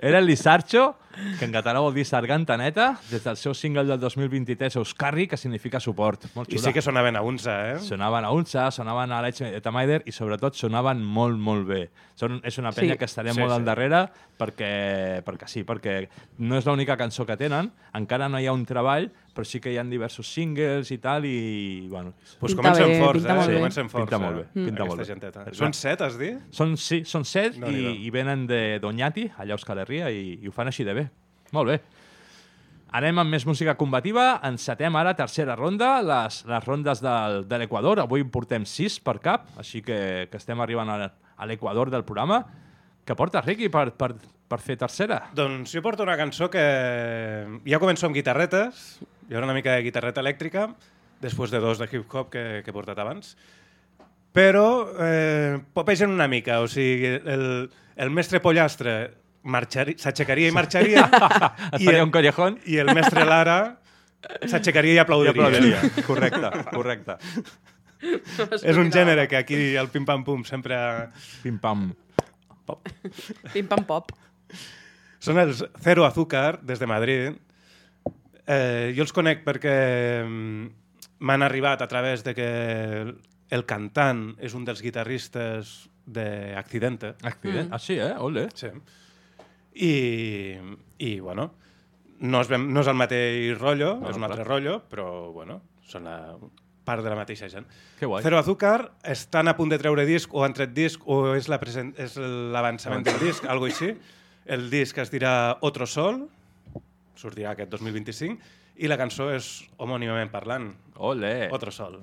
Era el Lissarcho, que en català vol dir sargantaneta, des del seu single del 2023, Euskarri, que significa suport. Molt I xula. sí que sonaven a unsa, eh? Sonaven a Unsa, sonaven a Leche de Tamaider i sobretot sonaven molt, molt bé. Són, és una penya Sí. que estarem Sí, molt sí. al darrere perquè, perquè sí, perquè no és l'única cançó que tenen, encara no hi ha un treball, però sí que hi ha diversos singles i tal, i bueno... Pues Pinta comencen bé, forts, pinta eh? molt Sí, bé. comencen forts. Pinta molt eh? bé, Mm. pinta molt bé. genteta. Són set, has dit? Són, sí, són set i, Déu-n'hi-do. i venen de Doñati, allà a Euskal Herria, i, i ho fan així de bé. Molt bé. Anem amb més música combativa. Encetem ara tercera ronda, les, les rondes del, de l'Equador. Avui en portem sis per cap, així que, que estem arribant a, a l'Equador del programa. Què portes, Riqui, per, per, per fer tercera? Doncs jo porto una cançó que ja començo amb guitarretes, hi haurà una mica de guitarreta elèctrica, després de dos de hip-hop que, que he portat abans, però eh, popegen una mica, o sigui, el, el mestre pollastre s'aixecaria i marxaria, Et faria un collejón? i el mestre Lara s'aixecaria i I aplaudiria. aplaudiria. correcte, correcte. És un gènere que aquí al pim-pam-pum sempre... ha- Pim-pam. Pim-pam-pop. Són els Zero Azúcar, des de Madrid. Eh, jo els conec perquè mm, m'han arribat a través de que el, cantant és un dels guitarristes d'Accidente. Accident. Mm. Ah, sí, eh? Ole. Sí. I, i bueno, no és, ben, no és el mateix rotllo, No, és un clar. altre rotllo, però bueno, són la, part de la mateixa gent. Que guai. Zero Azúcar estan a punt de treure disc o han tret disc o és la present- és l'avançament del disc, algo així. El disc es dirà Otro Sol, sortirà aquest 2025, i la cançó és homònimament parlant, Ole. Otro Sol.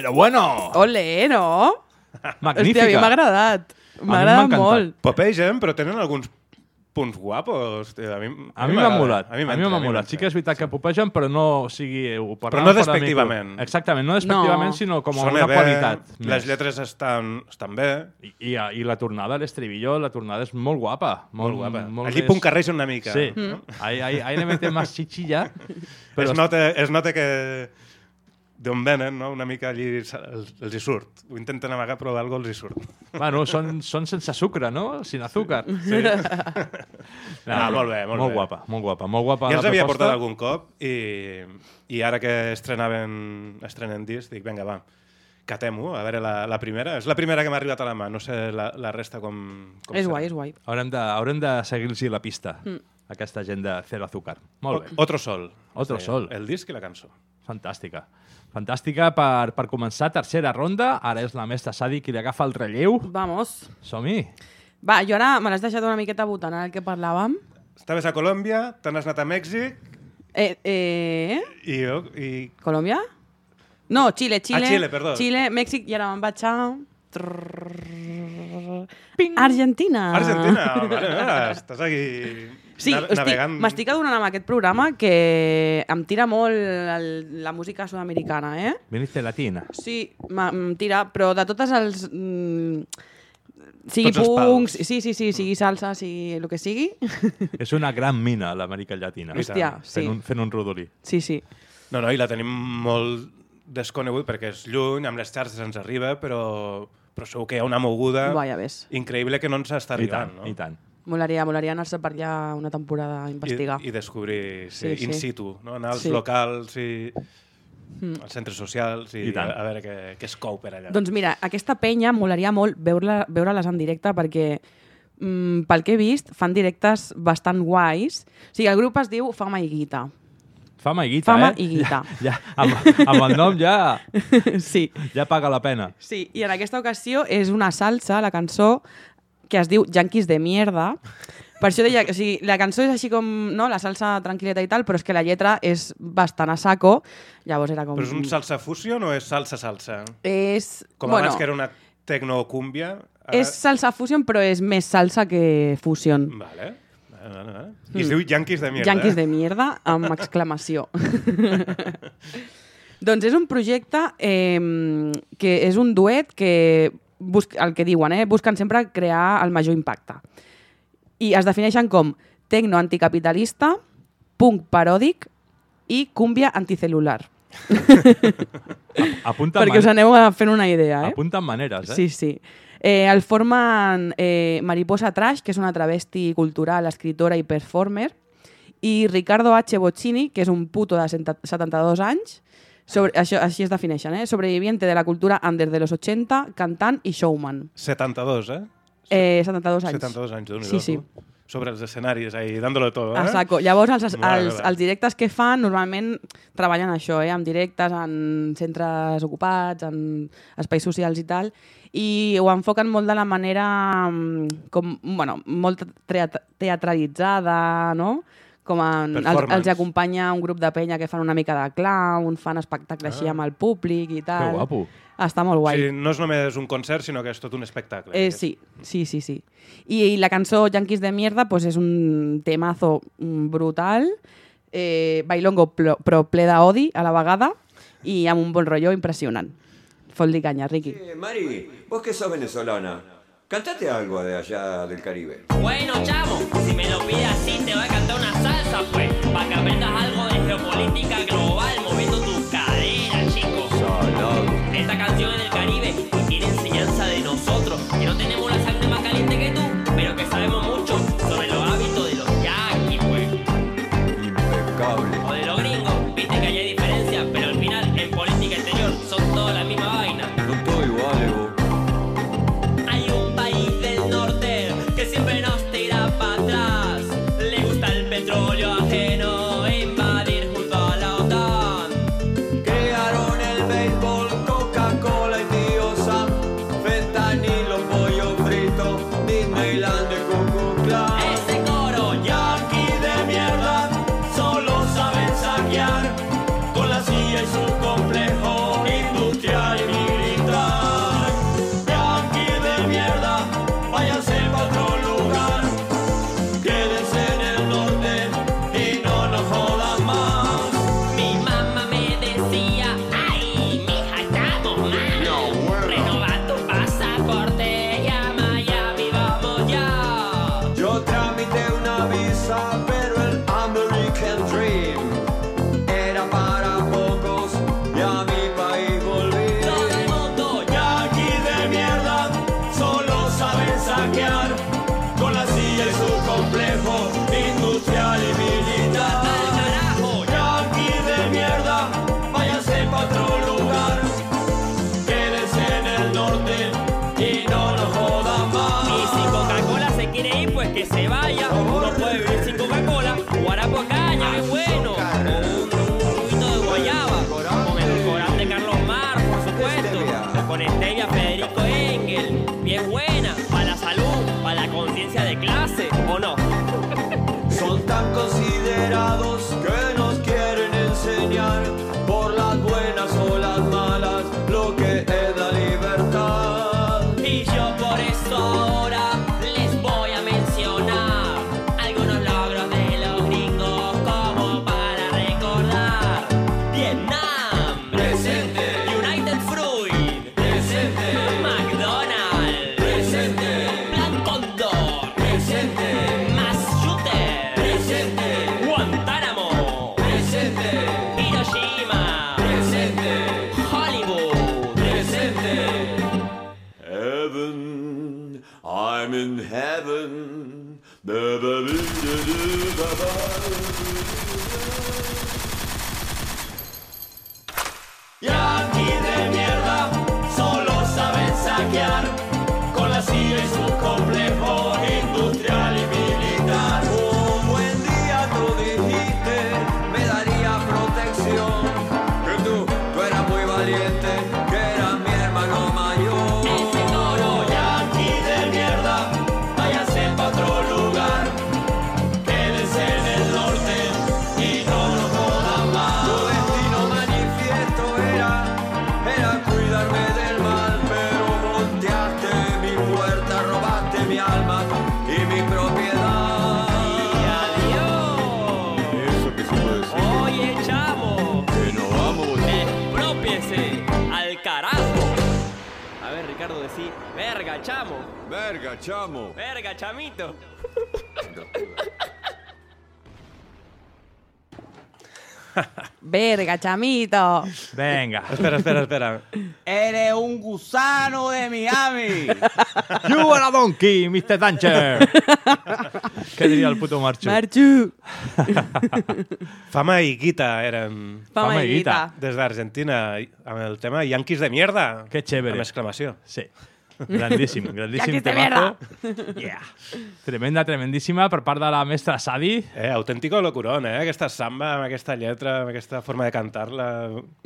Però bueno, Ole, no? magnífica. Hòstia, a mi m'ha agradat. m'ha agradat molt. Popegen, però tenen alguns punts guapos. tio. A mi, A mi m'ha m'agrada. molat. A mi m'ha mi molat. Sí que és veritat que popegen, però no o sigui... Ho Però no despectivament. micro. Exactament, no despectivament, No. sinó com a Sona una bé, qualitat. Les més. lletres estan, estan bé. I, i, I la tornada, l'estribillo, la tornada és molt guapa. Molt guapa. Molt Allí més- puncarreja una mica. Sí, no? ahí, ahí, ahí le meten más chichilla. Però es, nota, es nota que d'on venen, no? una mica allí els, els hi surt. Ho intenten amagar, però algo els hi surt. Bueno, són, són sense sucre, no? Sin azúcar. Sí. ah, molt bé, molt, molt bé. guapa, molt guapa, molt guapa. Ja els havia proposta. portat algun cop i, i ara que estrenaven, estrenen disc, dic, vinga, va, catem-ho, a veure la, la primera. És la primera que m'ha arribat a la mà, no sé la, la resta com, com És serà. guai, és guai. Haurem de, haurem de seguir-los la pista, mm. aquesta gent de Cero Azúcar. Molt bé, O- Otro Sol. Otro Sol. El disc i la cançó. fantàstica. Fantàstica per, per començar, tercera ronda. Ara és la mestra Sadi qui li agafa el relleu. Vamos. Som-hi. Va, jo ara me l'has deixat una miqueta votant ara el que parlàvem. Estaves a Colòmbia, te n'has anat a Mèxic Eh, eh, i, jo, i Colòmbia? No, Xile, Xile. Ah, Xile, perdó. Xile, Mèxic, i ara me'n vaig a... Argentina. Argentina. vale, estàs aquí Sí, navegant. m'estic adonant amb aquest programa que em tira molt el, la música sud-americana, eh? Viniste latina. Sí, em tira, però de totes els... Mm, sigui Tots punks, sí, sí, sí, sigui salsa, sigui el que sigui. És una gran mina, l'Amèrica Llatina. Hòstia, sí. Fent un, fent un rodolí. Sí, sí. No, no, i la tenim molt desconegut perquè és lluny, amb les xarxes ens arriba, però, però segur que hi ha una moguda Vaya, ves. increïble que no ens està I tant, arribant. no? i tant. Molaria, molaria anar-se per allà una temporada a investigar. I, i descobrir sí, Sí, in sí. situ, no? anar als Sí. locals i als centres socials i, I tant. a, a veure què, què es cou per allà. Doncs mira, aquesta penya molaria molt veure-les en directe perquè mm, pel que he vist, fan directes bastant guais. O sigui, el grup es diu Fama i Guita. Fama i guita, Fama eh? i guita. Ja, ja, amb, amb el nom ja, sí. ja paga la pena. Sí, i en aquesta ocasió és una salsa, la cançó, que es diu Yankees de mierda. Per això deia, o sigui, la cançó és així com, no?, la salsa tranquil·leta i tal, però és que la lletra és bastant a saco. Llavors era com... Però és un salsa fusion o és salsa-salsa? És... Com bueno, abans que era una tecno-cúmbia... ara- és salsa fusion, però és més salsa que fusion. Vale. Vale, vale, vale. I es diu Yankees de mierda. Yankees eh? de mierda, amb exclamació. doncs és un projecte eh, que és un duet que, el que diuen, eh, busquen sempre crear el major impacte. I es defineixen com tecno anticapitalista, punk paròdic i cúmbia anticelular. Apunta perquè us aneu a fent una idea, eh? Apunten maneres, eh? Sí, sí. Eh, el formen eh, Mariposa Trash, que és una travesti cultural, escritora i performer, i Ricardo H. Boccini, que és un puto de 72 anys, sobre, això, així es defineixen, eh? sobreviviente de la cultura under de los 80, cantant i showman. 72, eh? Eh, 72 anys. 72 anys, déu Sí, sí. Sobre els escenaris, ahí, dándolo todo, eh? A saco. Llavors, els, Vale, els, vale. els directes que fan normalment treballen això, eh? amb directes en centres ocupats, en espais socials i tal, i ho enfoquen molt de la manera mm, com, bueno, molt teat- teatralitzada, no? Com en, els, Performance. els acompanya un grup de penya que fan una mica de clown, fan espectacle així amb el públic i tal. Que guapo. Està molt O guai. sigui, no és només un concert, sinó que és tot un espectacle. Eh, sí, sí, sí, sí. I, I la cançó Yankees de mierda pues, és un temazo brutal, eh, bailongo plo- però ple d'odi a la vegada i amb un bon rotllo impressionant. Fot-li canya, Riqui. Eh, Mari, vos que sos venezolana, cantate algo de allá del Caribe. Bueno, chamo, si me lo pides así, te voy a cantar una salsa, pues, para que aprendas algo de geopolítica global, moviendo tus caderas, chicos. Esta canción es del Caribe verga, chamo. Verga, chamo. Verga, chamito. Verga, chamito. Venga. Espera, espera, espera. Eres un gusano de Miami. You are a donkey, Mr. Danger. Què diria el puto Marxo? Marxo. Fama i guita eren... Fama Fama i guita. Des d'Argentina, amb el tema Yankees de mierda. Que chévere. Amb exclamació. Sí. Grandíssim, grandíssim temazo. Yeah. Tremenda, tremendíssima per part de la mestra Sadi. Eh, autèntico locurón, eh? Aquesta samba, amb aquesta lletra, amb aquesta forma de cantar-la...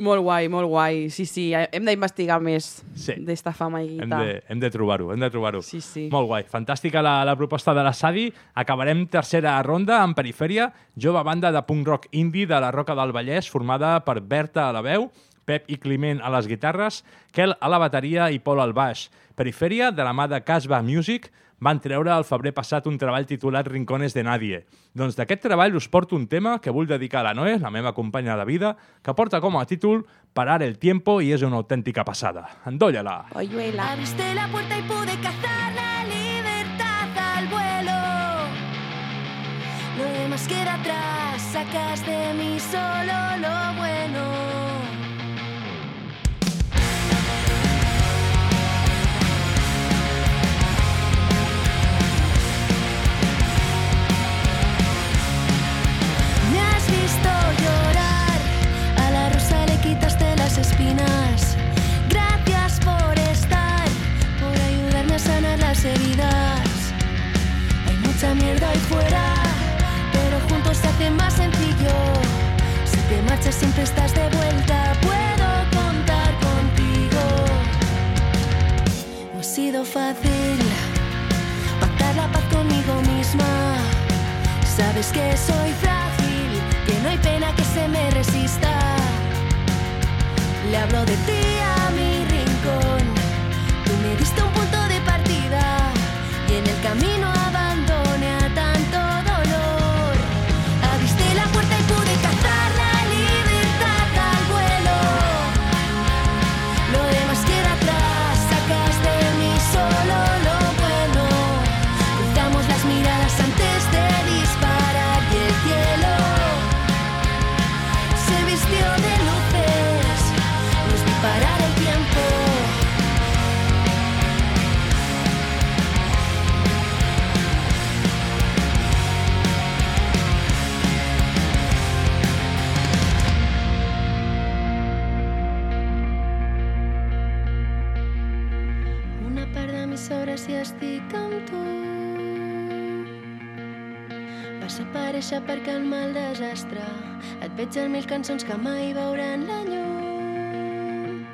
Molt guai, molt guai. Sí, sí, hem d'investigar més Sí. d'esta fama i Hem guita. de, hem de trobar-ho, hem de trobar-ho. Sí, sí. Molt guai. Fantàstica la, la proposta de la Sadi. Acabarem tercera ronda en Perifèria, jove banda de punk rock indie de la Roca del Vallès, formada per Berta a la veu, Pep i Climent a les guitarres, Kel a la bateria i Pol al baix. Perifèria, de la mà de Casbah Music, van treure el febrer passat un treball titulat Rincones de Nadie. Doncs d'aquest treball us porto un tema que vull dedicar a la Noé, la meva companya de vida, que porta com a títol Parar el tiempo i és una autèntica passada. Endolla-la! Oyuela. Abriste la puerta y pude cazar la libertad al vuelo. Lo demás queda atrás, sacas de mí solo lo mierda ahí fuera, pero juntos se hace más sencillo. Si te marchas siempre estás de vuelta, puedo contar contigo. No ha sido fácil pactar la paz conmigo misma. Sabes que soy frágil, que no hay pena que se me resista. Le hablo de ti de mi sobres i estic amb tu. Vas aparèixer per calmar el desastre. Et veig en mil cançons que mai veuran la llum.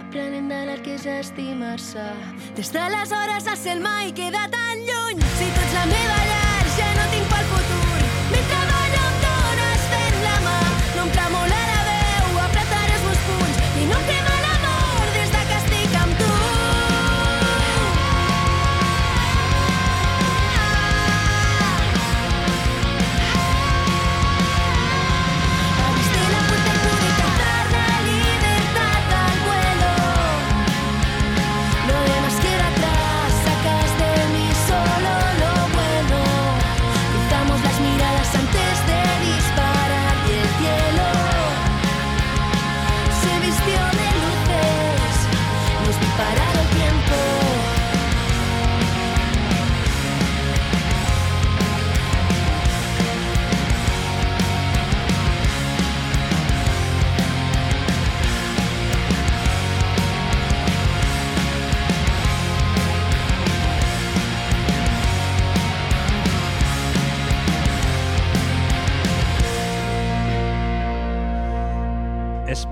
Aprenent de l'art que és estimar-se. Des d'aleshores el cel mai queda tan lluny. Si tu ets la meva llar,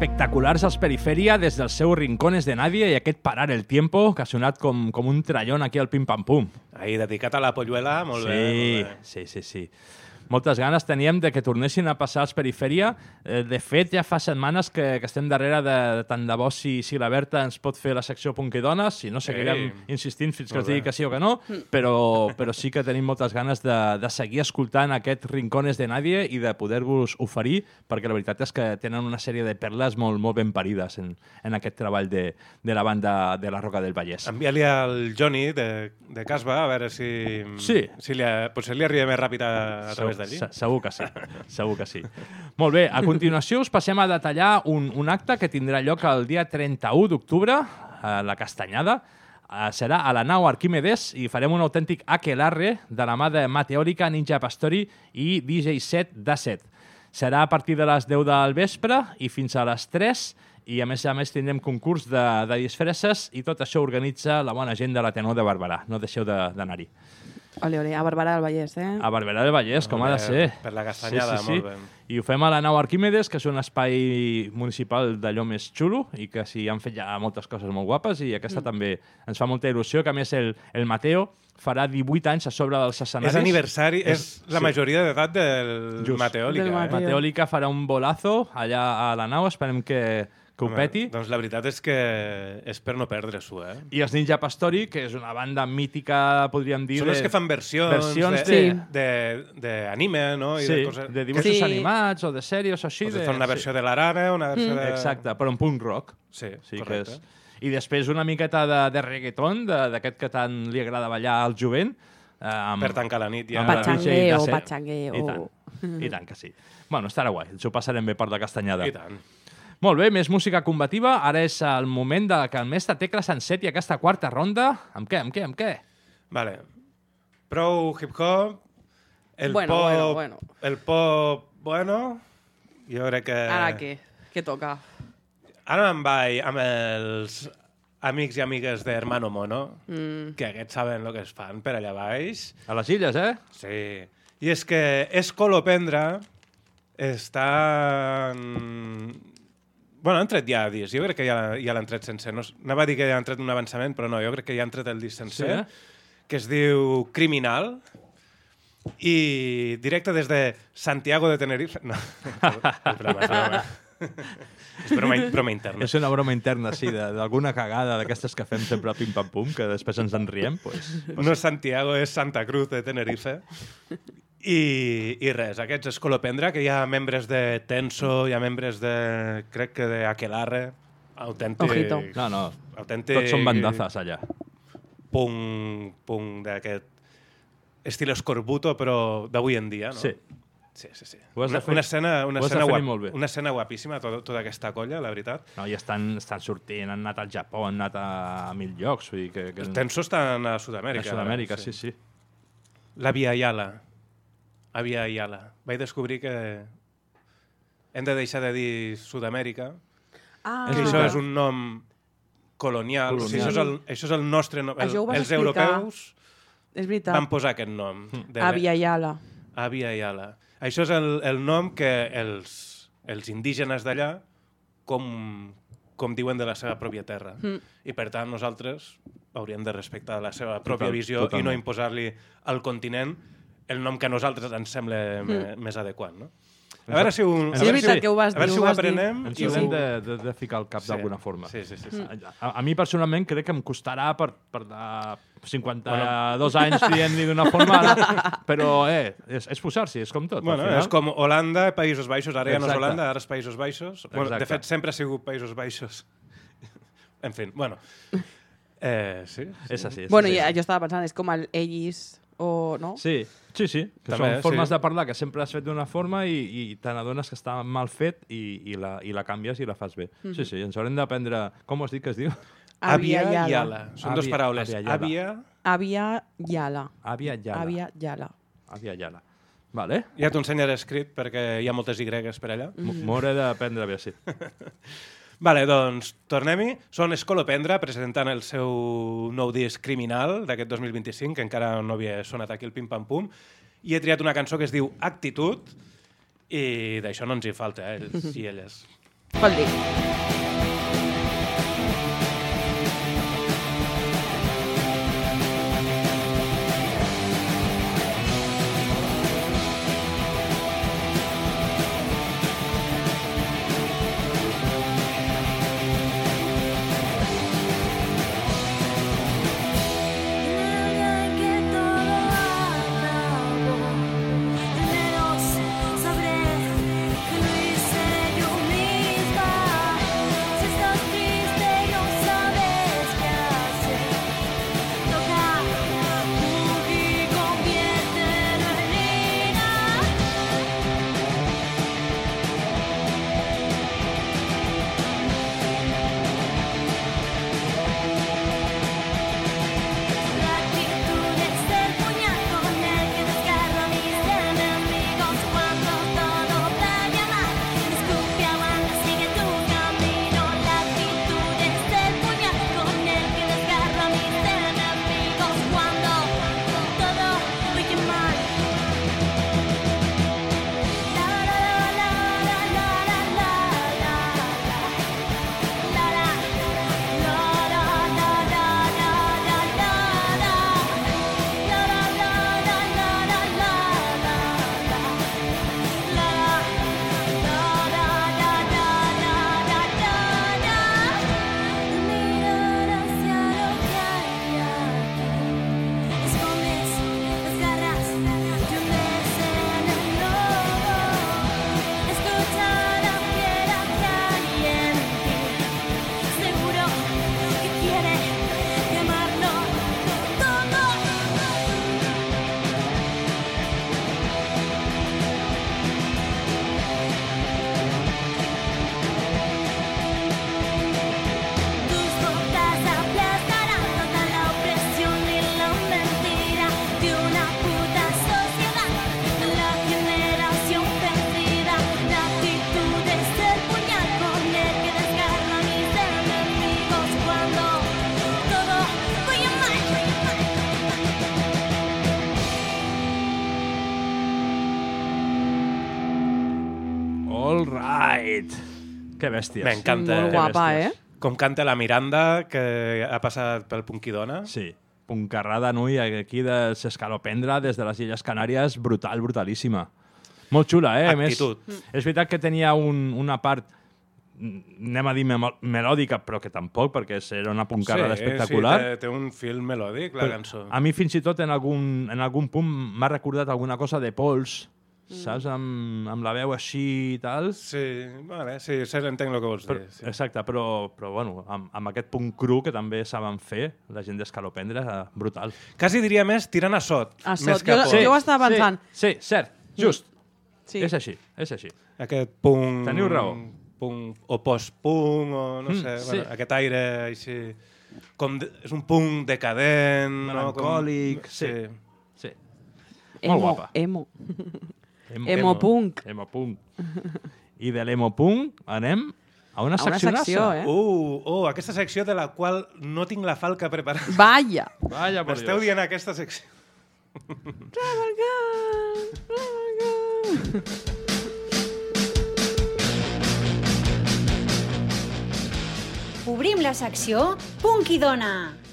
Espectaculars als Perifèria des dels seus rincones de Nadie i aquest Parar el Tiempo que ha sonat com, com un trallon aquí al Pim Pam Pum. Ahí, dedicat a la polluela, molt sí, bé. Molt bé. sí, sí, sí. Moltes ganes teníem de que tornessin a passar als Periferia. Eh, de fet, ja fa setmanes que, que estem darrere de, de tant de bo si, si la Berta ens pot fer la secció Punk i Dones, si no seguirem Ei. insistint fins que Molt ens digui bé. que sí o que no, però, però sí que tenim moltes ganes de, de seguir escoltant aquest Rincones de Nadie i de poder-vos oferir, perquè la veritat és que tenen una sèrie de perles molt, molt ben parides en, en aquest treball de, de la banda de la Roca del Vallès. Envia-li al Johnny de, de Casba a veure si, Sí. si li, potser li arriba més ràpid a, a través d'allí. Se- Segur que sí, segur que sí. Molt bé, a continuació us passem a detallar un, un acte que tindrà lloc el dia 31 d'octubre, a la Castanyada. Eh, serà a la nau Arquímedes i farem un autèntic aquelarre de la mà de Mateòrica, Ninja Pastori i DJ Set de Set. Serà a partir de les 10 del vespre i fins a les 3 i a més a més tindrem concurs de, de disfresses i tot això organitza la bona gent de l'Atenor de Barberà. No deixeu de- d'anar-hi. Ole, ole, a Barberà del Vallès, eh? A Barberà del Vallès, com ha de ser. per la Castanyada, molt bé. I ho fem a la nau Arquímedes, que és un espai municipal d'allò més xulo i que s'hi han fet ja moltes coses molt guapes i aquesta Mm. també ens fa molta il·lusió, que a més el, el Mateo farà 18 anys a sobre dels escenaris. És aniversari, és, la majoria d'edat del Just. Mateòlica. Del eh? Mateo. Mateòlica farà un bolazo allà a la nau, esperem que, que ho Home, peti. Doncs la veritat és que és per no perdre-s'ho, eh? I els Ninja Pastori, que és una banda mítica, podríem dir... Són els que fan versions, versions de- de, de- d'anime, no? I sí, de, coses... de dibuixos Sí. animats o de sèries o així. Potser de, fan una versió de l'Arana, una versió de... Exacte, però en punk rock. Sí, Sí, que correcte. és... I després una miqueta de, de reggaeton, de- d'aquest que tant li agrada ballar al jovent. Eh, amb, Per tancar la nit, ja. amb Pachangueo, Gasset. pachangueo. I tant, I tant que sí. Bueno, estarà guai, ens ho passarem bé per la castanyada. I tant. Molt bé, més música combativa. Ara és el moment de que el mestre Tecla s'enceti aquesta quarta ronda. Amb què, amb què, amb què? Vale. Prou hip-hop, el Bueno, pop... bueno, bueno. El pop, bueno... Jo crec que... Ara què? Què toca? Ara me'n vaig amb els amics i amigues d'Hermano Mono, Mm. que aquests saben el que es fan per allà baix. A les illes, eh? Sí. I és que Escolopendra està... Bueno, han tret ja disc. Jo crec que ja, ja l'han tret sencer. No, anava a dir que ja han tret un avançament, però no, jo crec que ja han tret el disc sencer, Sí, eh? que es diu Criminal, i directe des de Santiago de Tenerife... No, és broma, és broma. és broma, broma interna. És una broma interna, sí, de- d'alguna cagada d'aquestes que fem sempre a pim-pam-pum, que després ens en riem. Pues, No és Santiago, és Santa Cruz de Tenerife. I, I res, aquests Escolopendra, que hi ha membres de Tenso, hi ha membres de... crec que de Aquelarre, autèntic... Ojito. No, no, Autèntic... tots són bandazes allà. Punk, punk d'aquest estil escorbuto, però d'avui en dia, no? Sí. Sí, sí, sí. Ho has de Una, fer- una escena, una ho has de escena, fer guap, molt bé. una escena guapíssima, tota, tota aquesta colla, la veritat. No, i estan, estan sortint, han anat al Japó, han anat a mil llocs. Vull dir que, que... Els Tenso estan a a Sud-amèrica. Sud-amèrica, ara, sí, sí. La Via Ayala. La Via Ayala. Vaig descobrir que hem de deixar de dir Sud-amèrica, Ah, que això és un nom colonial. O sigui, Colonial. això, és el, això és el nostre nom. El, els explicar. europeus és veritat. van posar aquest nom. de la- Avia Yala. Avia Ayala. Això és el, el nom que els, els indígenes d'allà com, com diuen de la seva pròpia terra. Mm. I per tant nosaltres hauríem de respectar la seva pròpia Total- visió i totalment. no imposar-li al continent el nom que a nosaltres ens sembla me, més adequat. No? A veure si ho, Sí, a veure si, que ho vas a veure dir, si ho ho vas dir. aprenem Ens i ho ho... hem de, de, de ficar al cap Sí. d'alguna forma. Sí, sí, sí. sí. A, a mi personalment crec que em costarà per, per de 52 anys dient-li d'una forma, ara, però eh, és, és posar-s'hi, és com tot. al Bueno, final. és com Holanda, Països Baixos, ara ja no és. Holanda, ara és Països Baixos. Bueno, de fet, sempre ha sigut Països Baixos. en fi, bueno. Eh, sí, sí. És així. És Bueno, així. i jo estava pensant, és com el ellis o... No? Sí, sí, sí. Que També, són formes sí. de parlar que sempre has fet d'una forma i, i te n'adones que està mal fet i, i, la, i la canvies i la fas bé. Mhm. Sí, sí, ens haurem d'aprendre... Com has dit que es diu? Avia i Yala. ala. Són dues paraules. avia i ala. Avia... Avia Yala. Àvia Yala. Avia Yala. Àvia Yala. Vale. Ja t'ho ensenyaré escrit perquè hi ha moltes Y per allà. Mm. M'hauré d'aprendre bé, sí. Vale, doncs tornem-hi. Són Escolopendra presentant el seu nou disc Criminal d'aquest 2025, que encara no havia sonat aquí el Pim Pam Pum, i he triat una cançó que es diu Actitud, i d'això no ens hi falta, eh, ells i elles. Vol dir. Que bèsties. M'encanta. Molt guapa, eh? Com canta la Miranda, que ha passat pel Punquidona. Sí. Puncarrada Nui, aquí de s'escalopendra des de les Illes Canàries, brutal, brutalíssima. Molt xula, eh? A més, Actitud. és veritat que tenia un, una part anem a dir melòdica, però que tampoc, perquè era una puncarrada espectacular. Sí, té, té un fil melòdic, la Però cançó. A mi fins i tot en algun, en algun punt m'ha recordat alguna cosa de Pols, Mm. saps? Amb, amb la veu així i tal. Sí, vale, sí, sí, entenc el que vols Però, dir. Sí. Exacte, però, però bueno, amb, amb aquest punt cru que també saben fer la gent d'Escalopendre, eh, brutal. Quasi diria més tirant a sot. A sot. Més que Jo- a por. jo ho estava pensant. Sí, sí cert, just. Sí. És així, és així. Aquest punt... Teniu raó. Punt, o post-punk, o no Mm, sé, sí. bueno, aquest aire així... Com de, és un punt decadent, Melancòlic, no? Com, sí. sí. Sí. Emo, Molt guapa. emo. Emo, Emo-punk. Emo-punk. I de l'emo-punk anem a una A una secció, eh? Uh, oh, aquesta secció de la qual no tinc la falca preparada. Vaya! Vaya, por M'esteu Dios. dient aquesta secció. Obrim la secció Punky Dona.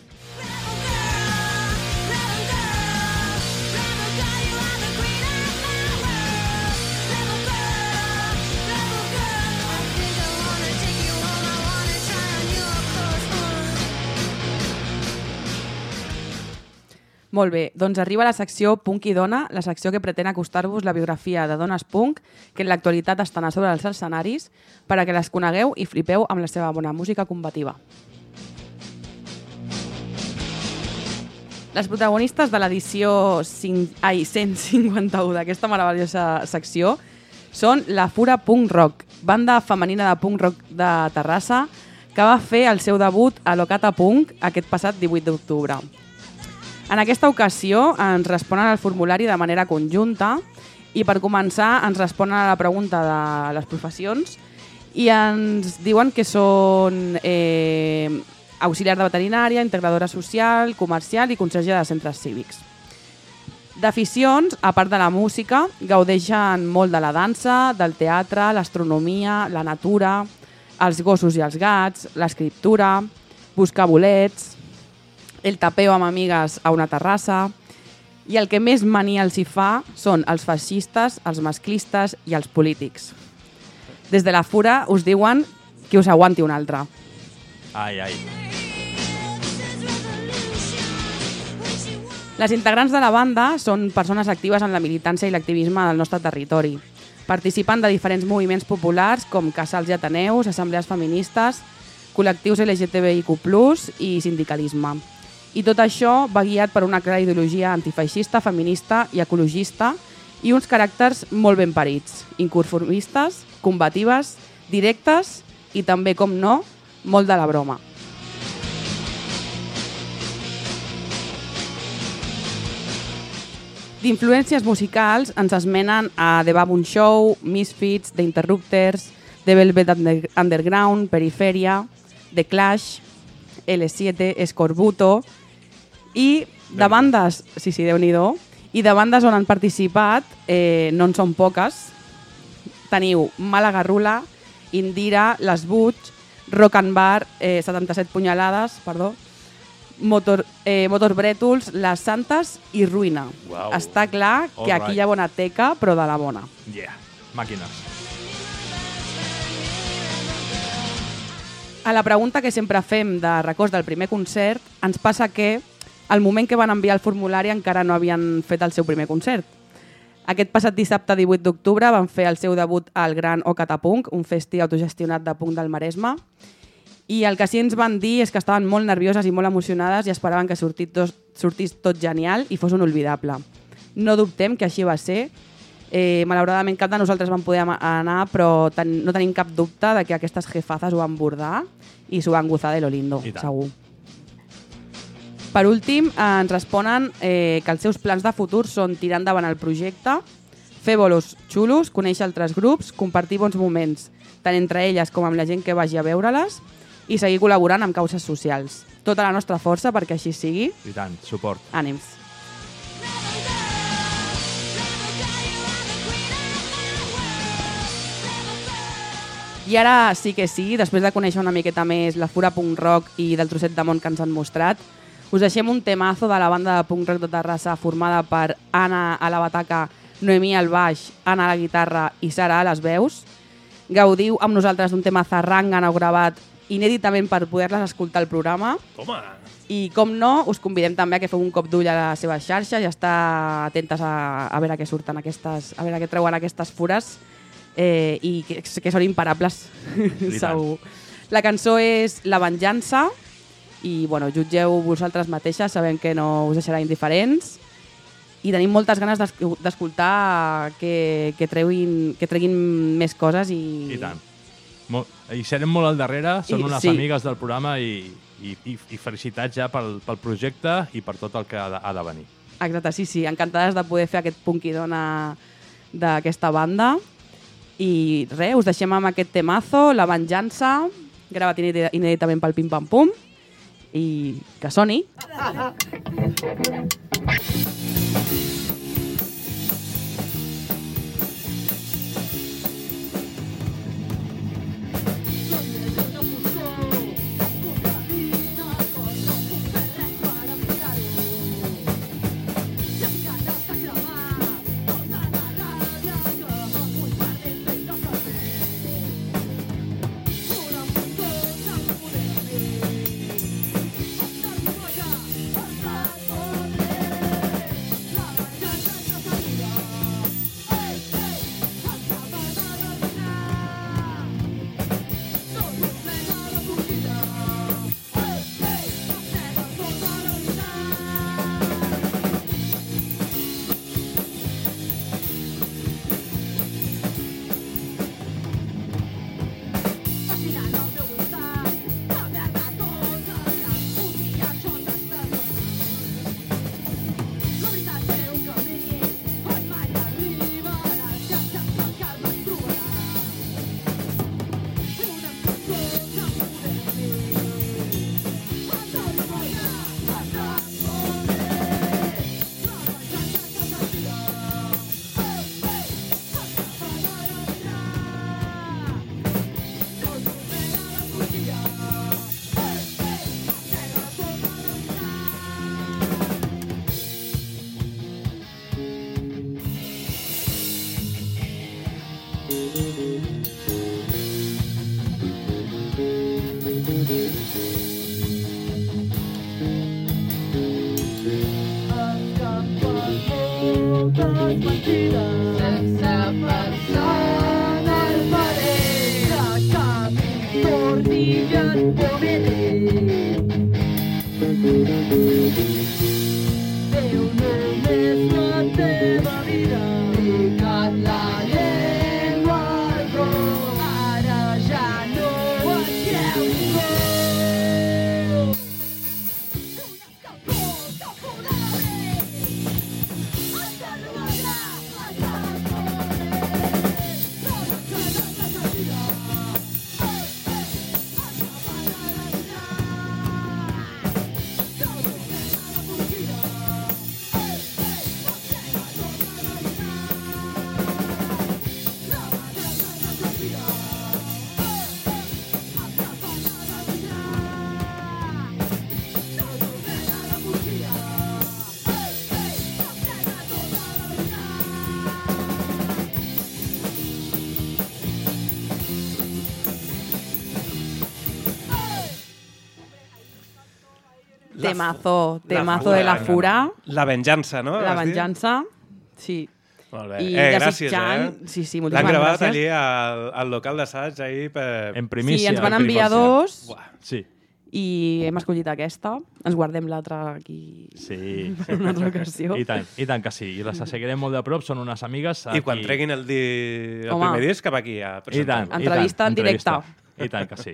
Molt bé, doncs arriba la secció Punk i Dona, la secció que pretén acostar-vos la biografia de dones punk que en l'actualitat estan a sobre dels escenaris per a que les conegueu i flipeu amb la seva bona música combativa. Les protagonistes de l'edició cin- ai, 151 d'aquesta meravellosa secció són la Fura Punk Rock, banda femenina de punk rock de Terrassa que va fer el seu debut a Locata Punk aquest passat 18 d'octubre. En aquesta ocasió ens responen al formulari de manera conjunta i per començar ens responen a la pregunta de les professions i ens diuen que són eh, auxiliar de veterinària, integradora social, comercial i conserge de centres cívics. D'aficions, a part de la música, gaudeixen molt de la dansa, del teatre, l'astronomia, la natura, els gossos i els gats, l'escriptura, buscar bolets, el tapeo amb amigues a una terrassa i el que més mania els hi fa són els feixistes, els masclistes i els polítics. Des de la fura us diuen que us aguanti un altre. Ai, ai. Les integrants de la banda són persones actives en la militància i l'activisme del nostre territori. Participen de diferents moviments populars com casals i ateneus, assemblees feministes, col·lectius LGTBIQ+, i sindicalisme. I tot això va guiat per una clara ideologia antifeixista, feminista i ecologista i uns caràcters molt ben parits, inconformistes, combatives, directes i també, com no, molt de la broma. D'influències musicals ens esmenen a The Baboon Show, Misfits, The Interrupters, The Velvet Under Underground, Periferia, The Clash, L7, Escorbuto i de bandes, sí, sí, déu nhi i de bandes on han participat, eh, no en són poques, teniu Màlaga Rula, Indira, Les Butch, Rock and Bar, eh, 77 punyalades, perdó, Motor, eh, Motor Brètols, Les Santes i Ruïna. Uau. Està clar que All aquí right. hi ha bona teca, però de la bona. Yeah, màquines. A la pregunta que sempre fem de records del primer concert, ens passa que al moment que van enviar el formulari encara no havien fet el seu primer concert. Aquest passat dissabte 18 d'octubre van fer el seu debut al Gran Ocatapunk, un festi autogestionat de punk del Maresme, i el que sí ens van dir és que estaven molt nervioses i molt emocionades i esperaven que sortís tot, sortís tot genial i fos inolvidable. No dubtem que així va ser. Eh, malauradament cap de nosaltres vam poder anar, però ten, no tenim cap dubte de que aquestes jefazes ho van bordar i s'ho van gozar de lo lindo, segur. Per últim, eh, ens responen eh, que els seus plans de futur són tirar endavant el projecte, fer bolos xulos, conèixer altres grups, compartir bons moments, tant entre elles com amb la gent que vagi a veure-les, i seguir col·laborant amb causes socials. Tota la nostra força perquè així sigui. I tant, suport. Ànims. I ara sí que sí, després de conèixer una miqueta més la fura punk rock i del trosset de món que ens han mostrat, us deixem un temazo de la banda de punk rock de Terrassa formada per Anna a la bataca, Noemí al baix, Anna a la guitarra i Sara a les veus. Gaudiu amb nosaltres d'un tema zarrangano gravat inèditament per poder-les escoltar al programa. Toma! I com no, us convidem també a que feu un cop d'ull a les seves xarxes i estar atentes a, a veure què surten aquestes, a veure què treuen aquestes fures eh, i que, que són imparables, segur. La cançó és La venjança i bueno, jutgeu vosaltres mateixes, sabem que no us deixarà indiferents i tenim moltes ganes d'escoltar que, que, treuin, que treguin més coses i, I tant. Mo I serem molt al darrere, són I- unes sí. amigues del programa i, i, i, i felicitats ja pel, pel projecte i per tot el que ha de, ha de venir. Exacte, sí, sí, encantades de poder fer aquest punkidona d'aquesta banda. I res, us deixem amb aquest temazo, La venjança, gravat inèdit- inèditament pel Pim Pam Pum, i que soni. Temazo, temazo de la fura. La venjança, no? La venjança, sí. Molt bé. I eh, gràcies, desitjant- eh? sí, sí, L'han moltíssimes gravat gràcies. allí al, al local d'assaig, ahir per... En Sí, ens van enviar dos Sí. i hem escollit aquesta. Ens guardem l'altra aquí Sí. per una altra ocasió. I tant, I tant que sí. I les seguirem molt de prop, són unes amigues... I quan aquí- treguin el, di... el Home. primer disc, cap aquí a I presentar tant, i Entrevista tant, en directe. entrevista. I tant que sí.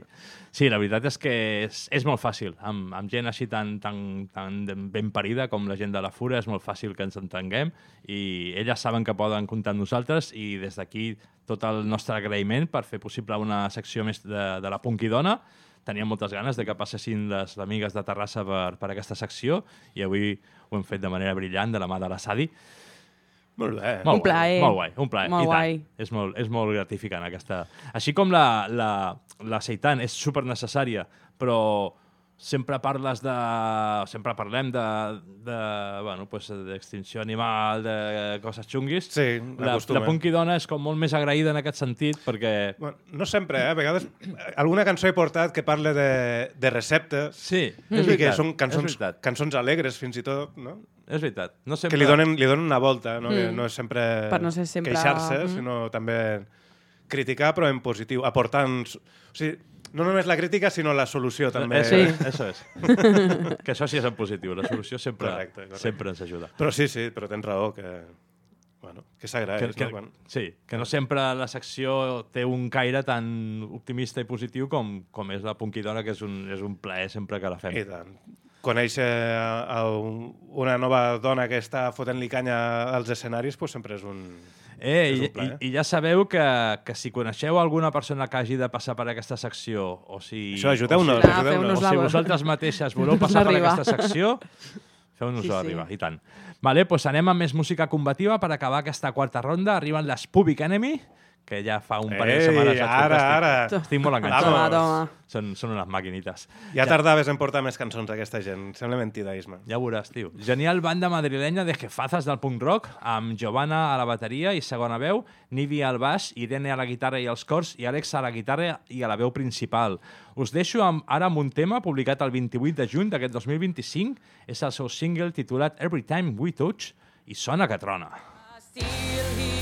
Sí, la veritat és que és, és molt fàcil. Amb, amb gent així tan, tan, tan ben parida com la gent de la Fura és molt fàcil que ens entenguem i elles saben que poden comptar amb nosaltres i des d'aquí tot el nostre agraïment per fer possible una secció més de, de la Punkidona. Teníem moltes ganes de que passessin les amigues de Terrassa per, per aquesta secció i avui ho hem fet de manera brillant de la mà de la Sadi. Molt bé. Molt Un plaer. Molt guai, un plaer. Molt I tant. guai. És molt, és molt gratificant aquesta... Així com la, la, la seitan és super necessària, però sempre parles de... Sempre parlem de... de bueno, pues, d'extinció animal, de coses xunguis. Sí, la, la Punky Dona és com molt més agraïda en aquest sentit, perquè... Bueno, no sempre, eh? A vegades alguna cançó he portat que parla de, de receptes. Sí, és que veritat, són és cançons, veritat. cançons alegres, fins i tot, no? És veritat. No sempre... Que li donen, li donen una volta, no? Que Mm. no és sempre, Per no ser sempre- queixar-se, Mm. sinó també criticar, però en positiu, aportant... O sigui, no només la crítica, sinó la solució, també. Eso, es, eso es. que això sí és en positiu. La solució sempre, Correcte, correcte. sempre ens ajuda. Però sí, sí, però tens raó, que... Bueno, que s'agraeix, no? Quan... Sí, que no sempre la secció té un caire tan optimista i positiu com, com és la Punkidona, que és un, és un plaer sempre que la fem. I tant. Conèixer a, a un- una nova dona que està fotent-li canya als escenaris pues, sempre és un, Eh, és i, un plaer. i, I ja sabeu que, que si coneixeu alguna persona que hagi de passar per aquesta secció, o si... Això, ajudeu-nos, o si, ajudeu-nos. O si vosaltres mateixes voleu passar per aquesta secció, feu-nos Sí, sí. arribar, i tant. Vale, doncs anem amb més música combativa per acabar aquesta quarta ronda. Arriben les Public Enemy, que ja fa un parell de setmanes... ara, ara. Estic, estic molt enganxat. Toma, toma. Són, són unes maquinites. Ja tardaves en portar més cançons aquesta gent. Sembla mentida, Isma. Ja ho veuràs, tio. Genial banda madrilenya de jefazas del punk rock, amb Giovanna a la bateria i segona veu, Nivi al baix, Irene a la guitarra i els cors i Àlex a la guitarra i a la veu principal. Us deixo amb, ara amb un tema publicat el 28 de juny d'aquest 2025. És el seu single titulat Every Time We Touch i sona que trona. Still hear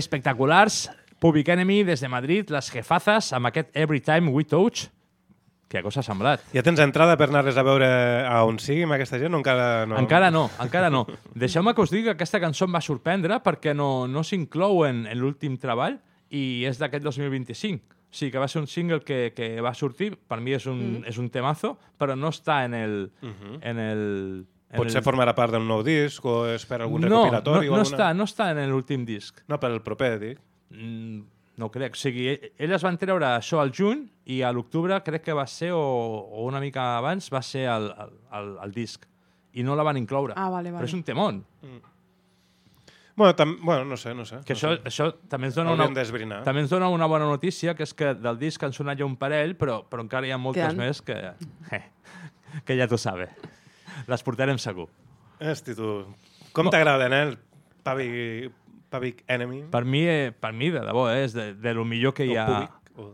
Espectaculars, Public Enemy des de Madrid, les jefazas amb aquest Every Time We Touch. Que cosa ha semblat? Ja tens entrada per anar-les a veure a on sigui amb aquesta gent o encara no? Encara no, encara no. Deixeu-me que us digui que aquesta cançó em va sorprendre perquè no, no s'inclou en, en l'últim treball i és d'aquest 2025. O sigui que va ser un single que, que va sortir, per mi és un, Mm. és un temazo, però no està en el... Mhm. en el Potser el... formarà part d'un nou disc o és per algun no, recopilatori no, o no, alguna... està, no està en l'últim disc. No, per el proper, dic. Mm, No ho crec. O sigui, e- elles van treure això al juny i a l'octubre crec que va ser, o, o una mica abans, va ser el, el, el, el disc. I no la van incloure. Ah, vale, Però vale. és un temón. Bueno, tam... bueno, no sé, no sé. Que no això, sé. això també ens dona una, Hauríem també ens dona una bona notícia, que és que del disc han sonat ja un parell, però, però encara hi ha moltes Queden. més que, eh, que ja t'ho sabe. Les portarem segur. Hosti, tu. Com t'agraden, eh? El Public, Public Enemy. Per mi, eh, per mi de debò, eh, és de, de lo millor que hi ha... Pubic, o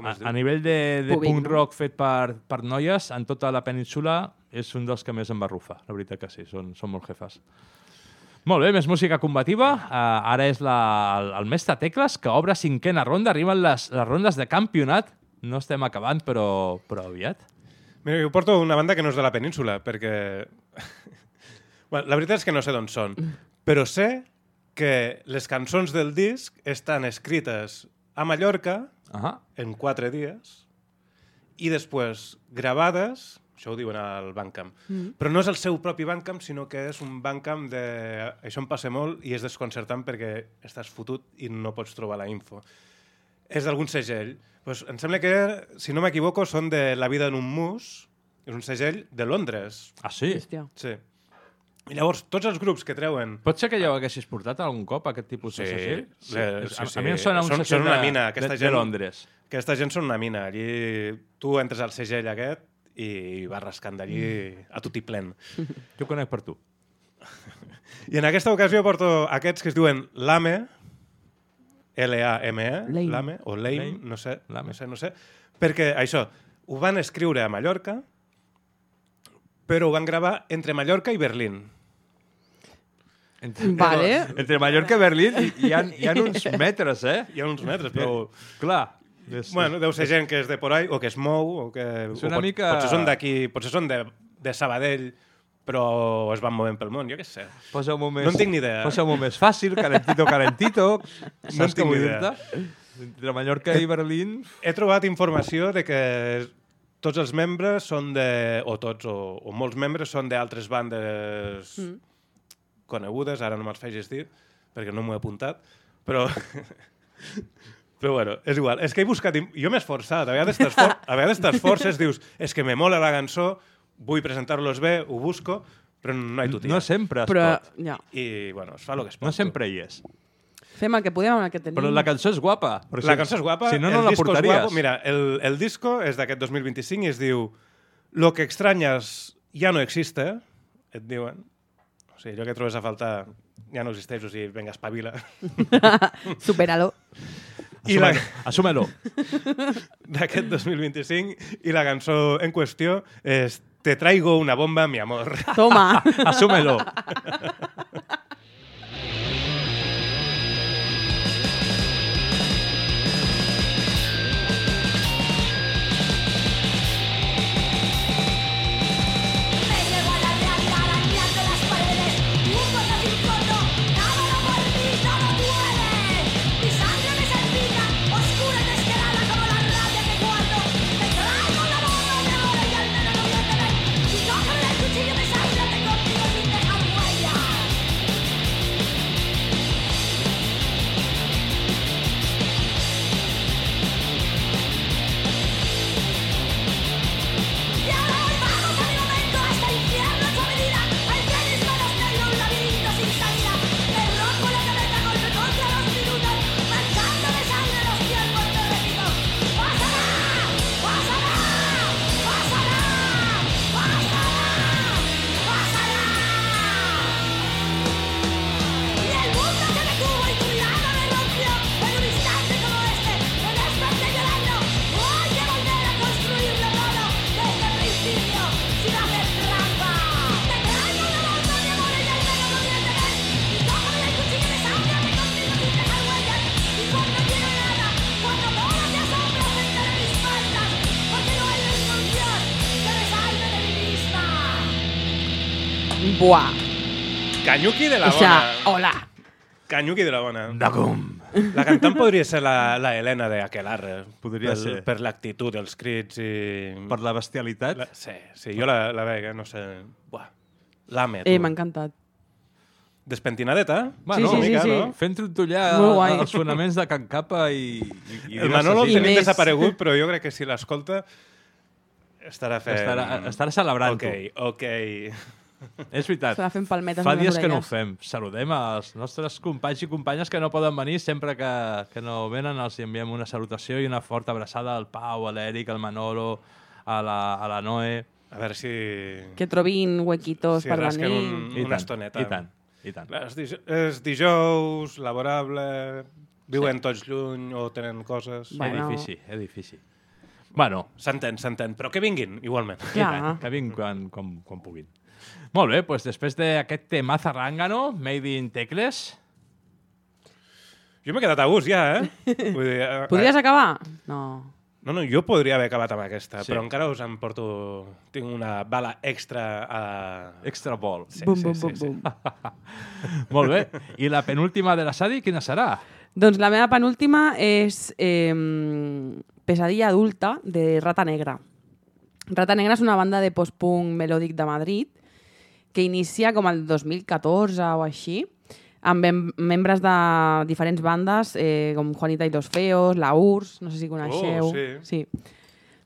com a, es diu? a nivell de, de Pubic, punk no? rock fet per, per noies, en tota la península, és un dels que més em barrufa. La veritat que sí, són, són molt jefes. Molt bé, més música combativa. Uh, ara és la, el, el mestre Tecles, que obre cinquena ronda. Arriben les, les rondes de campionat. No estem acabant, però, però aviat. Mira, jo porto una banda que no és de la península, perquè... bueno, la veritat és que no sé d'on són, però sé que les cançons del disc estan escrites a Mallorca Ahà. en quatre dies i després gravades, això ho diuen al Bandcamp, Mm. però no és el seu propi Bandcamp, sinó que és un Bandcamp de... Això em passa molt i és desconcertant perquè estàs fotut i no pots trobar la info. És d'algun segell. Pues, em sembla que, si no m'equivoco, són de La vida en un mus, és un segell de Londres. Ah, sí? Hòstia. Sí. I llavors, tots els grups que treuen... Pot ser que ja ho haguessis portat algun cop, aquest tipus de Sí, segell? le- És- sí, a, sí. a mi em sona un Són- segell són una de, mina, de, aquesta de gent- Londres. Aquesta gent són una mina. Allí tu entres al segell aquest i vas rascant d'allí a tot i plen. Jo ho conec per tu. I en aquesta ocasió porto aquests que es diuen Lame, L-A-M-E, Lame. Lame, o Lame, Lame. no sé, Lame. no sé, no sé, perquè això, ho van escriure a Mallorca, però ho van gravar entre Mallorca i Berlín. Entre, Vale. Entre Mallorca i Berlín hi, ha, hi ha uns metres, eh? Hi ha uns metres, però... Clar. És, Bueno, deu ser gent que és de por ahí, o que es mou, o que... És o una pot, mica- Potser són d'aquí, potser són de, de Sabadell, però es van movent pel món, jo què sé. Posa-m'ho més... No en tinc ni idea. Posa-m'ho més fàcil, calentito, calentito. No en tinc ni idea. Entre Mallorca i Berlín... He trobat informació de que tots els membres són de... o tots, o, o molts membres són d'altres bandes Mm. conegudes, ara no me'ls facis dir, perquè no m'ho he apuntat, però... però bueno, és igual. És que he buscat... Jo m'he esforçat. A vegades t'esfor- a vegades t'esforces, dius, és que me mola la cançó, vull presentar-los bé, ho busco, però no hi tu No sempre es Però, pot. ja. I, bueno, es fa el que es pot. No sempre hi és. Fem el que podem amb el que tenim. Però la cançó és guapa. Però La si- cançó és guapa, Si no, el no la disco és portaries. guapo. Mira, el, el disco és d'aquest 2025 i es diu Lo que extrañas ya no existe, et diuen. O sigui, allò que trobes a faltar ja no existeix, o sigui, venga, espavila. Supera-lo. I la, d'aquest 2025 i la cançó en qüestió és Te traigo una bomba, mi amor. Toma. Asúmelo. Canyuqui de la O sea, bona. hola. Canyuqui de la bona. Dagum. La cantant podria ser la, la Helena de Aquelarre. Podria per, ser. Per l'actitud, els crits i... Per la bestialitat. La, sí, sí, jo la, la veig, no sé... Buah, l'ame, tu. Eh, m'ha encantat. despentinadeta. Bueno, Sí, sí, una mica, sí, sí. no? Fent trontollar els fonaments de Can Capa i... i, i El Manolo el tenim desaparegut, però jo crec que si l'escolta estarà fent... Estarà, estarà celebrant-ho. Ok, ok. És veritat. Fent palmetes Fa dies que no ho fem. Saludem als nostres companys i companyes que no poden venir. Sempre que, que no venen els enviem una salutació i una forta abraçada al Pau, a l'Eric, al Manolo, a la, a la Noe. A veure si... Que trobin huequitos Si per venir. un- I una tant, estoneta. I tant, i tant. Clar, És, dij és dijous, laborable, viuen tots lluny o tenen coses... Bueno. Edifici, edifici. Bueno, S'entén, s'entén, però que vinguin, igualment. tant, que vinc quan, quan, quan puguin. Molt bé, doncs després d'aquest tema zarrangano, Made in Tecles, Jo m'he quedat a gust ja, eh? Vull dir, eh, Podries eh, acabar? No. No, no, jo podria haver acabat amb aquesta, Sí. però encara us en porto... Tinc una bala extra a... extra ball. Sí, bum, sí, bum, sí, bum, sí. bum. Molt bé. I la penúltima de la Sadi, quina serà? Doncs la meva penúltima és eh, Pesadilla adulta de Rata Negra. Rata Negra és una banda de post-punk melòdic de Madrid que inicia com el 2014 o així, amb mem membres de diferents bandes, eh, com Juanita i los Feos, La URSS, no sé si coneixeu. Oh, sí. sí.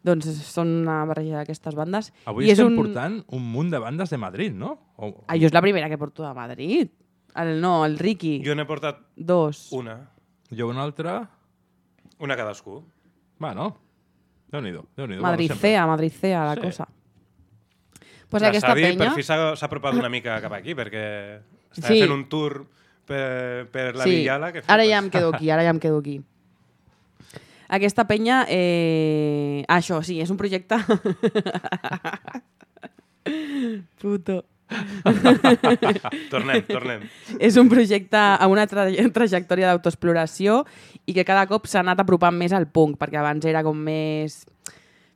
Doncs són una barreja d'aquestes bandes. Avui I és estem un... portant un munt de bandes de Madrid, no? O... Ah, jo és la primera que porto de Madrid. El, no, el Ricky. Jo n'he portat Dos. una. Jo una altra... Una cadascú. Bueno, Déu-n'hi-do. Déu bueno, Madricea, Madricea, la Sí. cosa. Pues la aquesta Sadi penya... per fi s'ha apropat una mica cap aquí, perquè estava Sí. fent un tour per, per la sí, Villala. Que ara ja em quedo aquí, ara ja em quedo aquí. Aquesta penya, eh... ah, això, sí, és un projecte... Puto. tornem, tornem. és un projecte amb una tra trajectòria d'autoexploració i que cada cop s'ha anat apropant més al punk, perquè abans era com més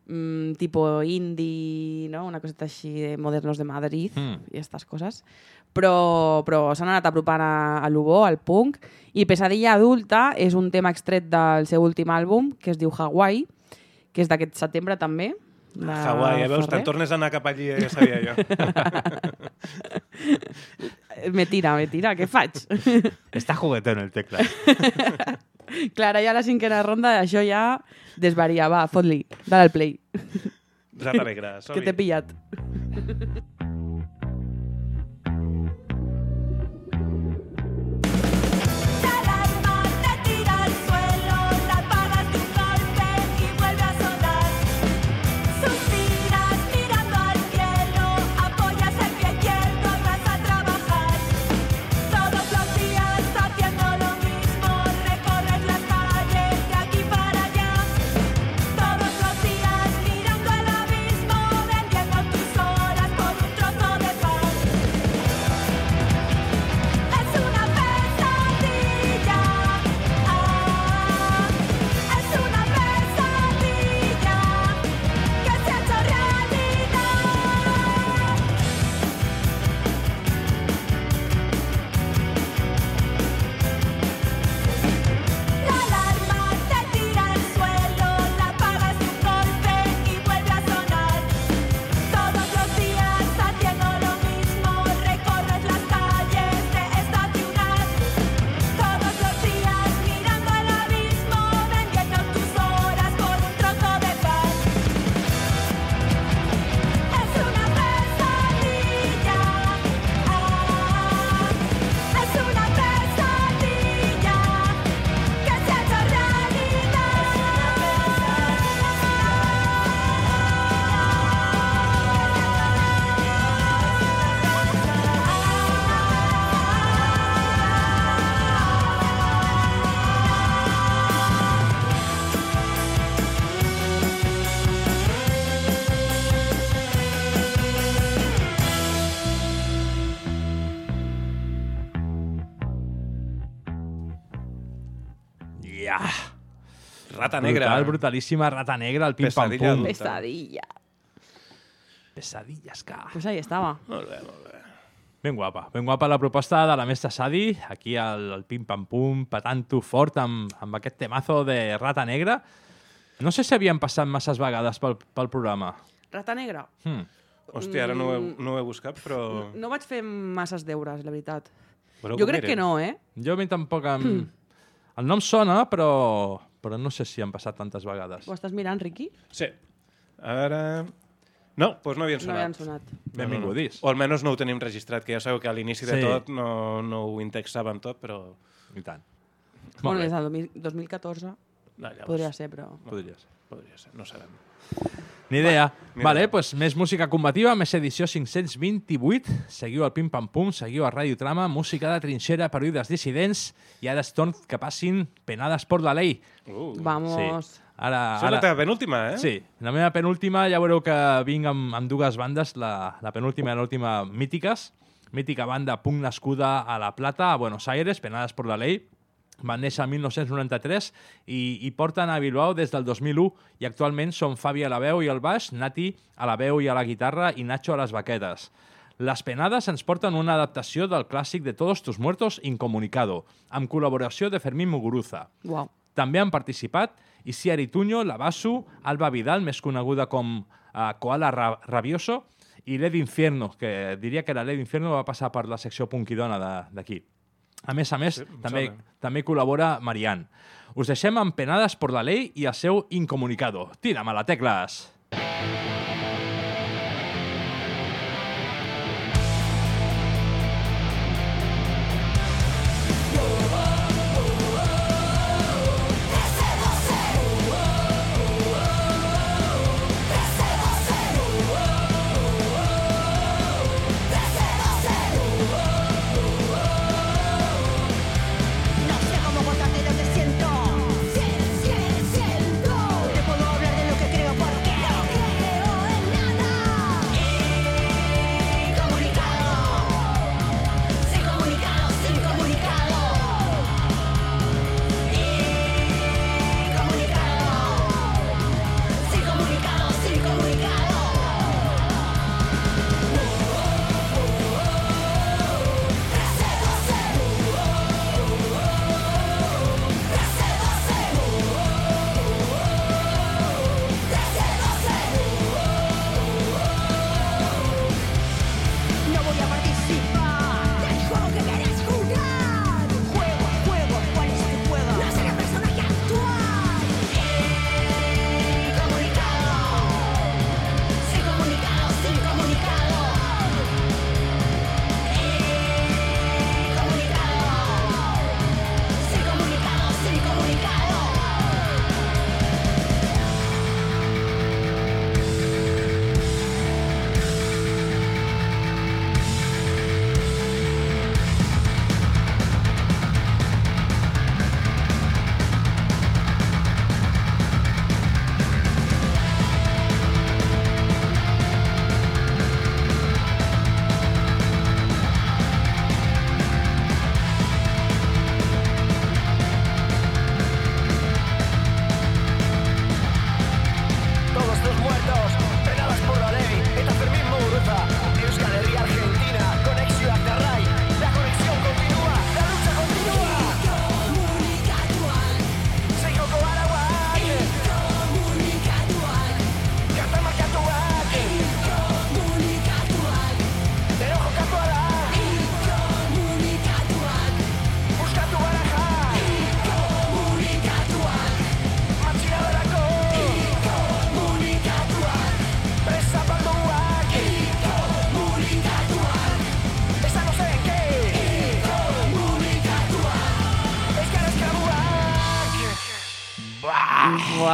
mm, tipo indie, no? una coseta així de modernos de Madrid Mm. i estas coses. Però, però s'han anat apropant a, a l'Ubo, al punk, i Pesadilla adulta és un tema extret del seu últim àlbum, que es diu Hawaii, que és d'aquest setembre també. de Hawaii, ja veus, Ferrer. te'n tornes a anar cap allí, eh, ja sabia jo. me tira, me tira, què faig? Està juguetón el tecla. Clara, ja a la cinquena ronda, això ja desvaria. Va, fot-li, dale al play. Rata negra, que t'he pillat. Ja. Rata negra. Brutal, brutalíssima rata negra, el pim pam Pesadilla pum. Pesadilla. Pesadillas, que... Pues ahí estava. Molt bé, molt bé. Ben guapa. Ben guapa la proposta de la mestra Sadi, aquí al, al pim pam pum, patant-ho fort amb, amb aquest temazo de rata negra. No sé si havien passat masses vegades pel, pel programa. Rata negra. Hmm. Hòstia, ara no ho, he, no ho he buscat, però... No vaig fer masses deures, la veritat. Voleu Jo que crec miri? que no, eh? Jo a mi tampoc em... El nom sona, però, però no sé si han passat tantes vegades. Ho estàs mirant, Riqui? Sí. A veure... No, doncs no havien No sonat. havien sonat. Benvingudis. O almenys no ho tenim registrat, que ja sabeu que a l'inici de Sí. tot no, no ho indexàvem tot, però... I tant. Bueno, des del 2000 2014 No, llavors, podria ser, però... Podria ser. Podria ser, no sabem. Ni idea. Ni vale, idea. pues més música combativa, més edició 528. Seguiu al Pim Pam Pum, seguiu a Ràdio Trama, música de trinxera, períodes dissidents, i ara és torn que passin penades por la ley. Uh. Vamos. Sí. Ara, Això és la teva penúltima, eh? Sí, la meva penúltima, ja veureu que vinc amb, amb dues bandes, la, la penúltima i l'última mítiques. Mítica banda punk nascuda a La Plata, a Buenos Aires, penades por la ley. Van néixer el 1993 i, i porten a Bilbao des del 2001 i actualment són Fabi a la veu i al baix, Nati a la veu i a la guitarra i Nacho a les baquetes. Les Penades ens porten una adaptació del clàssic de Todos tus muertos, Incomunicado, amb col·laboració de Fermín Muguruza. Uau. També han participat Isiar Ituño, Labasu, Alba Vidal, més coneguda com uh, Koala Ra Rabioso, i Led Infierno, que diria que la Led Infierno va passar per la secció punkidona de- d'aquí. A més a més, Sí, també, sona. també col·labora Marian. Us deixem amb Penades por la Ley i el seu Incomunicado. Tírame a la tecles! No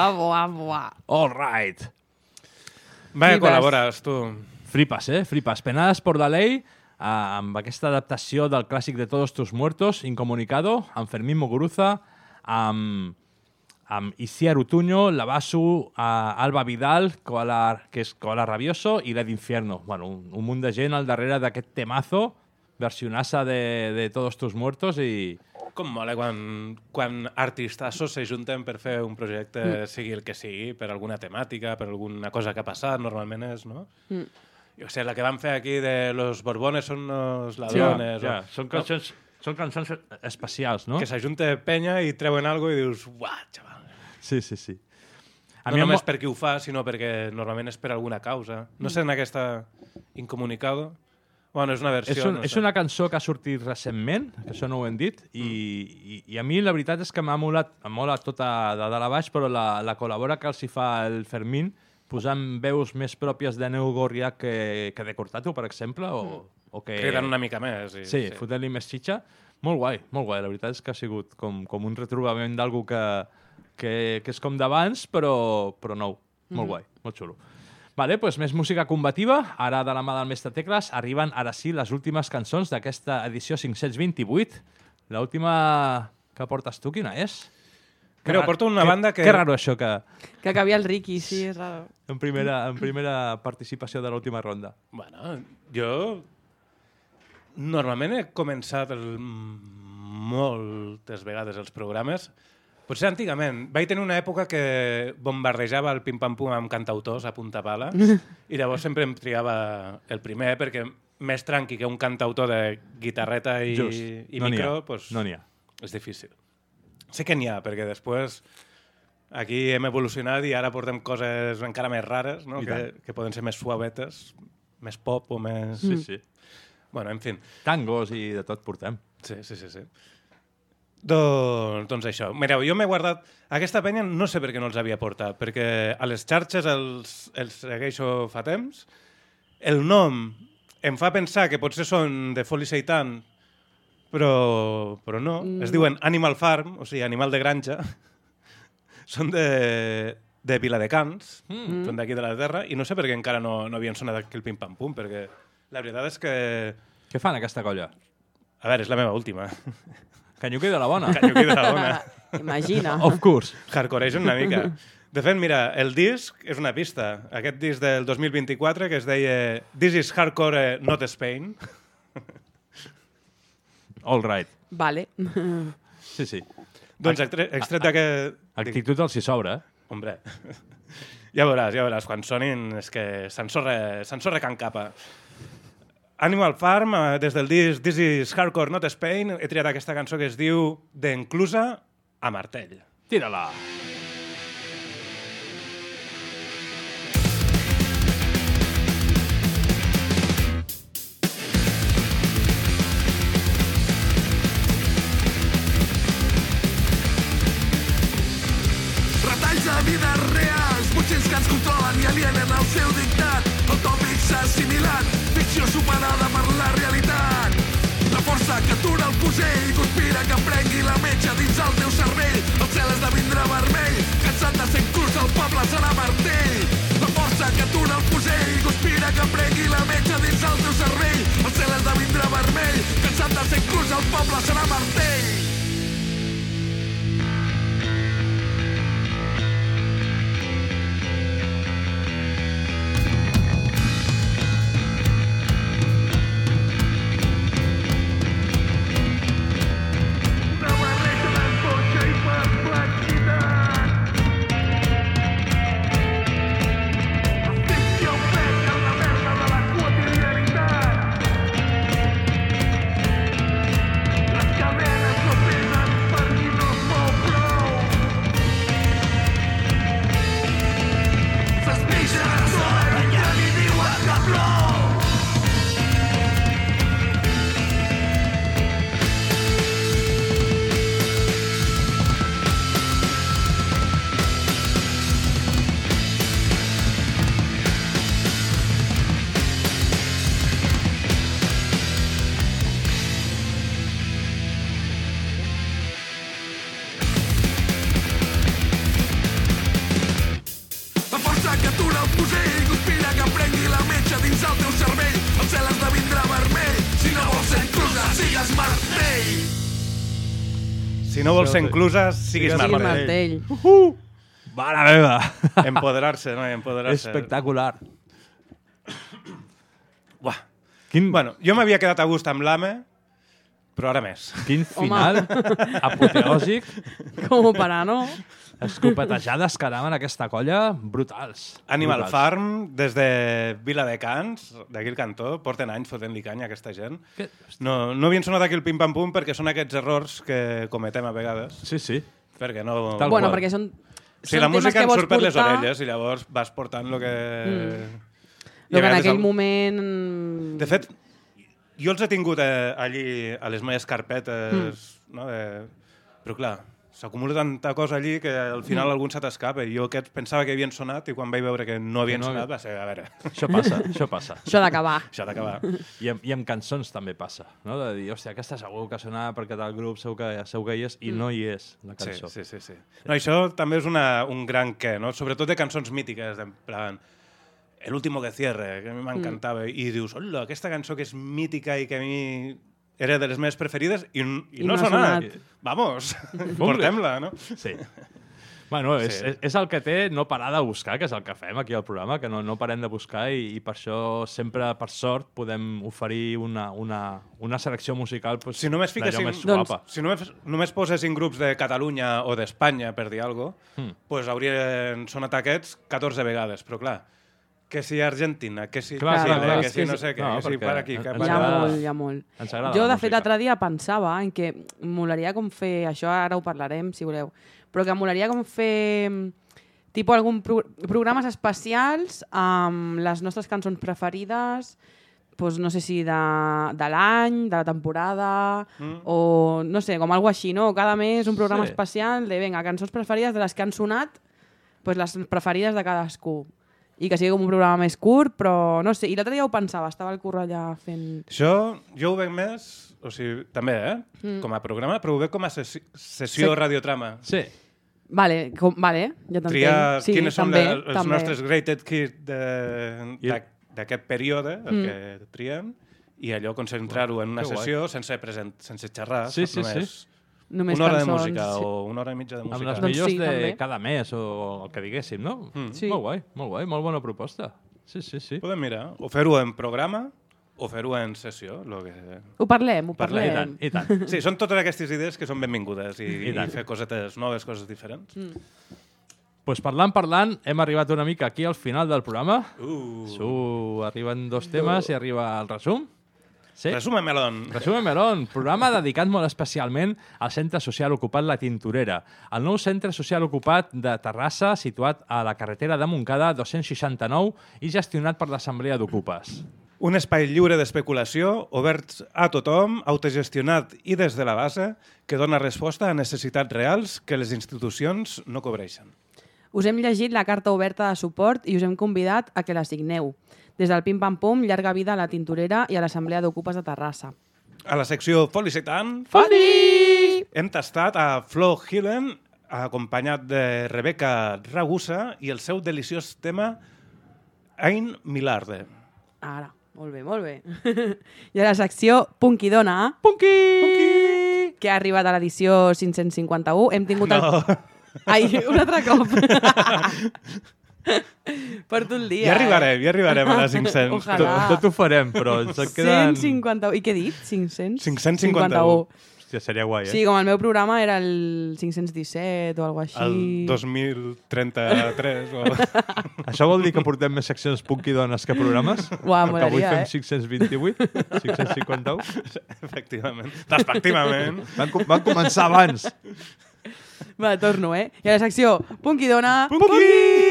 Buah, buah, buah. All right. Vaya, Flipes. col·labores, tu. Flipes, eh? Flipes. Penades por la ley, eh, amb aquesta adaptació del clàssic de Todos tus muertos, Incomunicado, amb Fermín Muguruza, amb, amb Isiar Utuño, Labasu, eh, Alba Vidal, Koala, que és Koala Rabioso, i Led Infierno. Bueno, un, un munt de gent al darrere d'aquest temazo, versionassa de, de Todos tus muertos i... Com mola quan, quan artistassos s'ajunten per fer un projecte, Mm. sigui el que sigui, per alguna temàtica, per alguna cosa que ha passat, normalment és, no? Mm. Jo sé, la que van fer aquí de Los Borbones són los ladrones... ja, o- són, cançons, són cançons especials, no? Que s'ajunta penya i treuen algo i dius, uah, xaval. Sí, sí, sí. A no només per qui ho fa, sinó perquè normalment és per alguna causa. No sé, en aquesta incomunicado, Bueno, és una versió, És, un, no és sé. una cançó que ha sortit recentment, que això no ho hem dit, i, i, i a mi la veritat és que m'ha molat, m'ha molat tota de dalt a baix, però la, la col·labora que els hi fa el Fermín, posant veus més pròpies de Neu Gorrià que, que de Cortato, per exemple, o, o que... Criden una mica més. I, Sí, sí. fotent-li més xitxa. Molt guai, molt guai. La veritat és que ha sigut com, com un retrobament d'algú que, que, que és com d'abans, però, però nou. Molt Mhm. guai, molt xulo. Vale, doncs més música combativa. Ara, de la mà del mestre Tecles, arriben ara sí les últimes cançons d'aquesta edició 528. L'última que portes tu, quina és? Que porto una que- banda que- Que raro això, que Que acabi el Ricky, sí, és raro. en primera, en primera participació de l'última ronda. Bueno, jo normalment he començat el, moltes vegades els programes Potser antigament. Vaig tenir una època que bombardejava el pim-pam-pum amb cantautors a punta pala i llavors sempre em triava el primer perquè més tranqui que un cantautor de guitarreta i, Just. i No micro, pues, No n'hi ha. és difícil. Sé que n'hi ha, perquè després aquí hem evolucionat i ara portem coses encara més rares, no? I que, tant. que poden ser més suavetes, més pop o més... Sí, sí. Bueno, en fi. Tangos i de tot portem. Sí, sí, sí. sí. Doncs, doncs això. Mireu, jo m'he guardat... Aquesta penya no sé per què no els havia portat, perquè a les xarxes els, els segueixo fa temps. El nom em fa pensar que potser són de Foli Seitan, però, però no. Mm. Es diuen Animal Farm, o sigui, animal de granja. són de, de Viladecans, Mm. són d'aquí de la terra, i no sé per què encara no, no havien sonat aquí el pim-pam-pum, perquè la veritat és que... Què fan aquesta colla? A veure, és la meva última. Canyuqui de la bona. Canyuqui de la bona. Imagina. Of course. Hardcoregen una mica. De fet, mira, el disc és una pista. Aquest disc del 2024 que es deia This is Hardcore eh, Not Spain. All right. Vale. Sí, sí. doncs extret, d'aquest... Actitud els hi sobra, eh? Hombre, ja veuràs, ja veuràs. Quan sonin és que s'ensorra Can Capa. Animal Farm, eh, des del disc This is Hardcore Not Spain, he triat aquesta cançó que es diu D'enclusa a martell. Tira-la. Retalls de vides reals, botxins que ens controlen i alienen el seu dictat. El tòpic s'ha assimilat, ficció superada per la realitat. La força que atura el fusell, conspira que prengui la metxa dins el teu cervell. El cel esdevindrà vermell, cansat de ser cruz, el poble serà martell. La força que atura el fusell, conspira que prengui la metxa dins el teu cervell. El cel esdevindrà vermell, cansat de ser cruz, el poble serà martell. Incluses, siguis Siguis martell. martell. Uh! Mare meva! Empoderar-se, no? Empoderar-se. Espectacular. Uah. Quin, Bueno, jo m'havia quedat a gust amb l'AME, però ara més. quin final apoteòsic. Com para, no? Escopetejades que anaven aquesta colla, brutals. Animal brutals. Farm, des de Vila de Cans, d'aquí el cantó, porten anys fotent-li canya a aquesta gent. Que- No, no havien sonat aquí el pim-pam-pum perquè són aquests errors que cometem a vegades. Sí, sí. Perquè no... Tal bueno, qual. perquè són, Si són la música que ens surt per les portar, orelles i llavors vas portant el que... Mm. I que en aquell el- moment... De fet, jo els he tingut eh, allí a les meves carpetes, mm. no? De... però clar, s'acumula tanta cosa allí que al final Mm. mm. algun se t'escapa. Jo aquests pensava que havien sonat i quan vaig veure que no havien no sonat va ser, a veure... Això passa, això passa. Això ha d'acabar. Això ha d'acabar. I, amb, I amb cançons també passa, no? De dir, hòstia, aquesta segur que sonava perquè tal grup segur que, segur que hi és, i Mm. no hi és, la Sí, cançó. sí, sí, sí. No, això també és una, un gran què, no? Sobretot de cançons mítiques, en plan... El último que cierre, que a mi m'encantava. I dius, hola, aquesta cançó que és mítica i que a mi era de les meves preferides i, i, I no, no ha sonat. sonat. Vamos, portem-la, no? Sí. Bueno, és, Sí. és, és el que té no parar de buscar, que és el que fem aquí al programa, que no, no parem de buscar i, i per això sempre, per sort, podem oferir una, una, una selecció musical pues, Si només d'allò fiquessin, més guapa. si només, només posessin grups de Catalunya o d'Espanya, per dir alguna cosa, Hmm. pues haurien sonat aquests 14 vegades, però clar, que si Argentina, que si Clar, Xile, clar, que si no sé què, No, que si per aquí, que Hi per ha agrada- molt, hi ha molt. Jo, la de fet, l'altre dia pensava en que molaria com fer... Això ara ho parlarem, si voleu. Però que molaria com fer mm, tipus algun pro programes especials amb les nostres cançons preferides, doncs no sé si de, de l'any, de la temporada, Mm. o no sé, com algo així, no? Cada mes un programa Sí. especial de, vinga, cançons preferides de les que han sonat, doncs les preferides de cadascú. I que sigui com un programa més curt, però no sé. I l'altre dia ho pensava, estava al curro allà fent... Això jo ho veig més, o sigui, també, eh? Mm. Com a programa, però ho veig com a sessió, sessió Sí. radiotrama. Sí. Vale, com, vale, ja t'entenc. Triar sí, quines són també, la, els també. nostres greatest hits d'aquest període, el Mm. que triem, i allò concentrar-ho en una sessió sense, present, sense xerrar, Sí, sí, només, sí. Només una hora de cançons, música sí. o una hora i mitja de Amb música. les Doncs millors sí, de també. cada mes o el que diguéssim, no? Mm. Sí. Molt guai, molt guai, molt bona proposta. Sí, sí, sí. Podem mirar, o fer-ho en programa o fer-ho en sessió. Lo que... Ho parlem, ho Parlem. I parlem. tant, i tant. Sí, són totes aquestes idees que són benvingudes i, I i, fer cosetes noves, coses diferents. Mm. pues parlant, parlant, hem arribat una mica aquí al final del programa. Uh. Su, arriben dos temes i arriba el resum. Sí? Resuma melon. Resume Melón, programa dedicat molt especialment al Centre Social Ocupat La Tintorera, el nou centre social ocupat de Terrassa, situat a la carretera de Montcada 269 i gestionat per l'Assemblea d'Ocupes. Un espai lliure d'especulació, obert a tothom, autogestionat i des de la base, que dona resposta a necessitats reals que les institucions no cobreixen. Us hem llegit la carta oberta de suport i us hem convidat a que la signeu. Des del Pim Pam Pum, llarga vida a la Tintorera i a l'Assemblea d'Ocupes de Terrassa. A la secció Felicitant Foli! hem tastat a Flo Hillen, acompanyat de Rebeca Ragusa i el seu deliciós tema Ein Milarde. Ara, molt bé, molt bé. I a la secció Punky Dona, Punky! Punky! que ha arribat a l'edició 551, hem tingut el... No, Ai, un altre cop. Porto el dia, ja arribarem, ja arribarem a les eh? 500. Ojalà. Tot ho farem, però ens en queden... 151. I què he dit? 500? 551. Hòstia, seria guai, eh? Sí, com el meu programa era el 517 o alguna així. El 2033 o... Això vol dir que portem més seccions punky dones que programes? Uau, Perquè avui molaria, fem eh? 628, 651. Efectivament. Respectivament. Van, com- van començar abans. Va, torno, eh? I a la secció Punky Dona... Punky!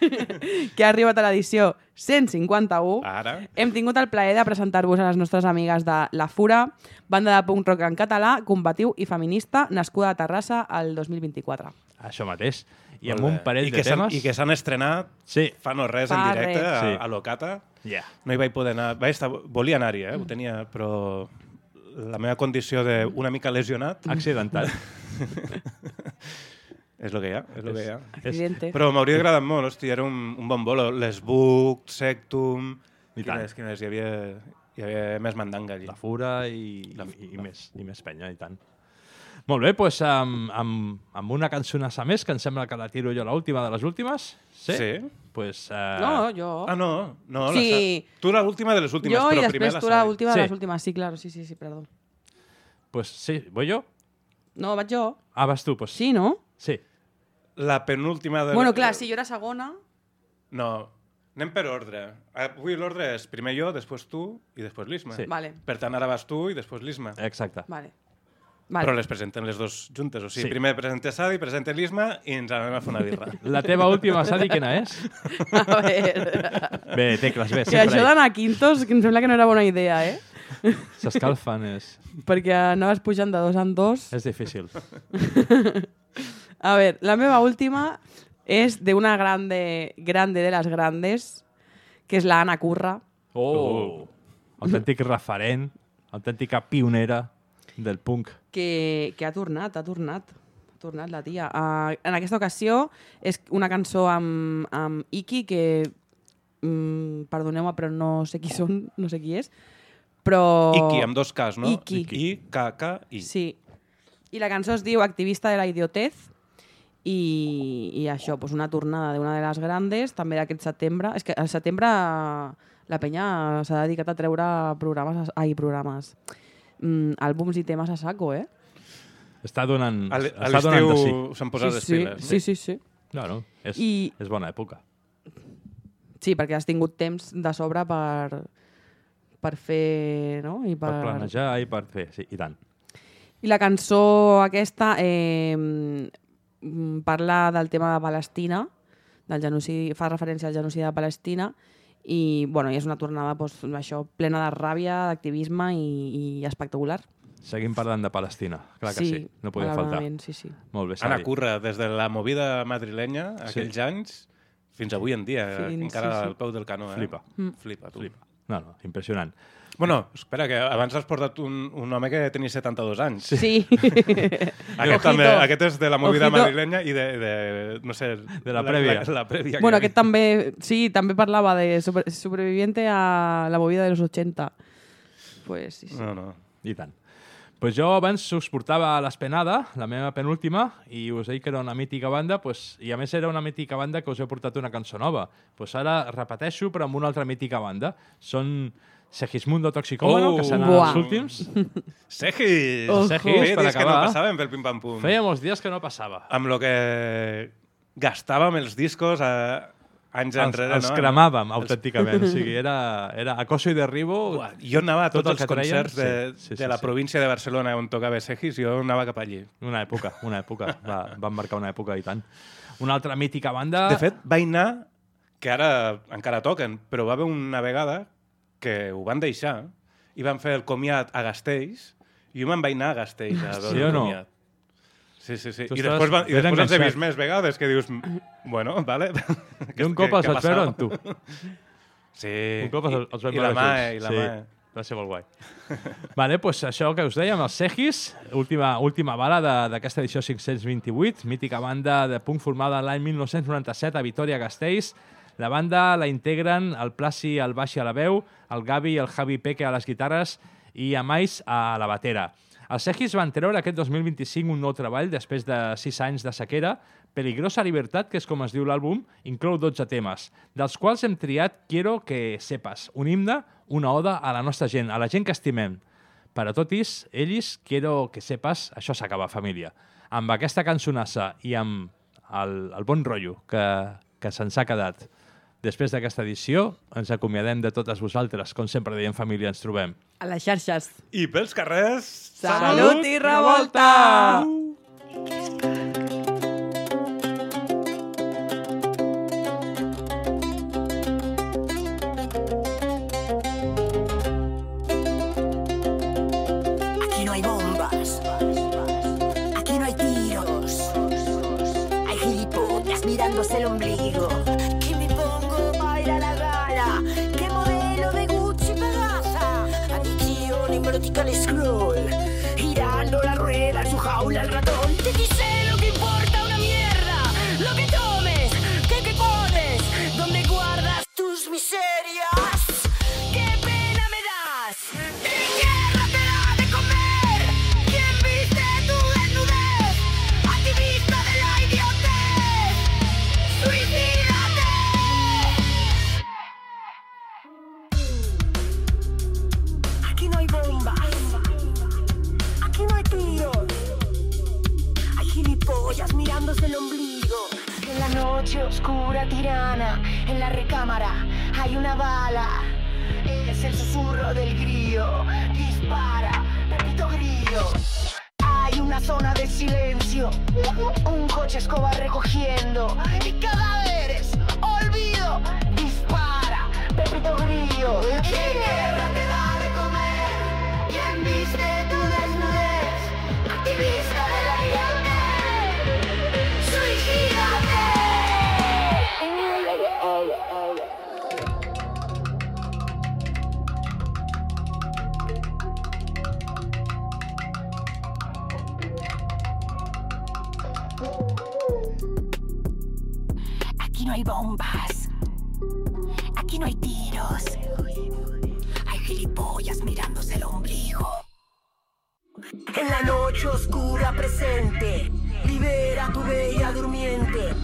que ha arribat a l'edició 151. Ara. Hem tingut el plaer de presentar-vos a les nostres amigues de La Fura, banda de punk rock en català, combatiu i feminista, nascuda a Terrassa el 2024. Això mateix. I amb un parell I de temes... I que s'han estrenat Sí. fa no res Fa en directe res. a, Sí. a l'Ocata. Yeah. No hi vaig poder anar. Vaig estar, volia anar-hi, eh? ho tenia, però la meva condició de una mica lesionat Accidental. és el que hi ha. És el que hi ha. Accidente. Però m'hauria agradat molt, hòstia, era un, un bon bolo. L'Esbuc, Sectum... I tant. Quines, quines, hi havia, hi havia més mandanga allí. La Fura i, i, i, més, i més penya, i tant. Molt bé, doncs amb, amb, amb una cançonassa més, que em sembla que la tiro jo l'última de les últimes. Sí? Sí? Pues, uh, No, jo... Ah, no. no Sí. la, tu l'última de les últimes, jo i però primer després la tu la Sari. última Sí. de les últimes. Sí, claro, sí, sí, sí, perdó. pues sí, voy jo? No, vaig jo. Ah, vas tu, pues Sí, no? sí. La penúltima de... Bueno, clar, si jo era segona... No, anem per ordre. Avui l'ordre és primer jo, després tu i després l'Isma. Sí. Vale, Per tant, ara vas tu i després l'Isma. Exacte. vale. Però Vale. les presenten les dos juntes. O sigui, Sí. primer presenta Sadi, presenta l'Isma i ens anem a fer una birra. La teva última, Sadi, quina és? A veure... Bé, tecles, bé, Que sempre. això d'anar a quintos, que em sembla que no era bona idea, eh? S'escalfen, és... perquè anaves pujant de dos en dos. És difícil. A ver, la meva última és de una grande, grande de las grandes, que és la Ana Curra. Oh! Autèntic referent, autèntica pionera del punk. que, que ha tornat, ha tornat. Ha tornat la tia. Uh, en aquesta ocasió és una cançó amb, amb Iki, que mm, perdoneu-me, però no sé qui són, no sé qui és, però... Iki, amb dos Ks, no? Iki. I, K, K, I. Sí. I la cançó es diu Activista de la idiotez i, i això, pues una tornada d'una de les grandes, també d'aquest setembre. És que al setembre la penya s'ha dedicat a treure programes, ai, programes, mm, àlbums i temes a saco, eh? Està donant, A està donant de sí. l'estiu s'han posat les sí, piles. Sí, sí, sí. Claro, és, I- és bona època. Sí, perquè has tingut temps de sobre per, per fer... No? I Per per... planejar i per fer, sí, i tant. I la cançó aquesta eh, parla del tema de Palestina, del genocidi, fa referència al genocidi de Palestina i, bueno, i és una tornada doncs, això, plena de ràbia, d'activisme i, i espectacular. Seguim parlant de Palestina, clar que sí, no podia faltar. Sí, sí. Molt bé, Ana Sari. Curra, des de la movida madrilenya, Sí. aquells anys, fins avui en dia, Fins- encara sí, sí. al peu del canó. Eh? Flipa. Mm. Flipa, tu. Flipa. No, no, impressionant. Bueno, espera, que abans has portat un, un home que tenia 72 anys. Sí. Aquest, també, aquest és de la movida Ojito. madrilenya i de, de, no sé... De la prèvia. La, la prèvia bueno, que- aquest també, sí, també parlava de super, sobreviviente a la movida de los 80. Pues sí, sí. No, no. I tant. Pues jo abans us portava l'Espenada, la meva penúltima, i us he dit que era una mítica banda, pues, i a més era una mítica banda que us he portat una cançó nova. Pues ara repeteixo, però amb una altra mítica banda. Són Segismundo Toxicómano, Oh! que seran Buah. els últims. Segis! Ojo. Segis, Feia per dies que no acabar. passàvem pel pim-pam-pum. Feia molts dies que no passava. Amb lo que gastàvem els discos a anys Els, enrere, els no? cremàvem, autènticament. O sigui, era, era acoso i derribo. Uah, Jo anava a Tot tots el els concerts de, sí, sí, de sí, la sí. província de Barcelona on tocava Segis, jo anava cap allí. Una època, una època. Va, van marcar una època i tant. Una altra mítica banda... De fet, vaig anar, que ara encara toquen, però va haver una vegada que ho van deixar i van fer el comiat a Gastells i jo me'n vaig anar a Gastells a veure Sí o el no? comiat. Sí, sí, sí. Tu I després, van, i després els he enganxat. vist més vegades que dius, "Mm, bueno, vale. I un cop els vaig veure amb tu. Sí. Un cop els, els vam I, i la veure mà, junts. i la sí. mà. Va ser molt guai. vale, pues això que us dèiem, els Segis, última, última bala d'aquesta edició 528, mítica banda de punk formada l'any 1997 a Vitoria-Gasteiz. La banda la integren el Plasi al baix i a la veu, el Gavi i el Javi Peque a les guitarres i a Mais a la batera. Els Segis van treure aquest 2025 un nou treball després de 6 anys de sequera. Peligrosa Libertat, que és com es diu l'àlbum, inclou 12 temes, dels quals hem triat Quiero que sepas, un himne, una oda a la nostra gent, a la gent que estimem. Per a totis, ells, quiero que sepas, això s'acaba, família. Amb aquesta cançonassa i amb el, el bon rotllo que, que se'ns ha quedat després d'aquesta edició, ens acomiadem de totes vosaltres. Com sempre diem, família, ens trobem. A les xarxes. I pels carrers... Salut i revolta! Aquí Es el susurro del grillo. Dispara, Pepito Grillo. Hay una zona de silencio. Un coche escoba recogiendo. Y cadáveres, olvido. Dispara, Pepito Grillo. ¿Qué guerra te da de comer? hay bombas. Aquí no hay tiros. Hay gilipollas mirándose el ombligo. En la noche oscura presente, libera tu bella durmiente.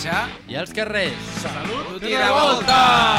marxar. I els carrers. Salut Salut i revolta!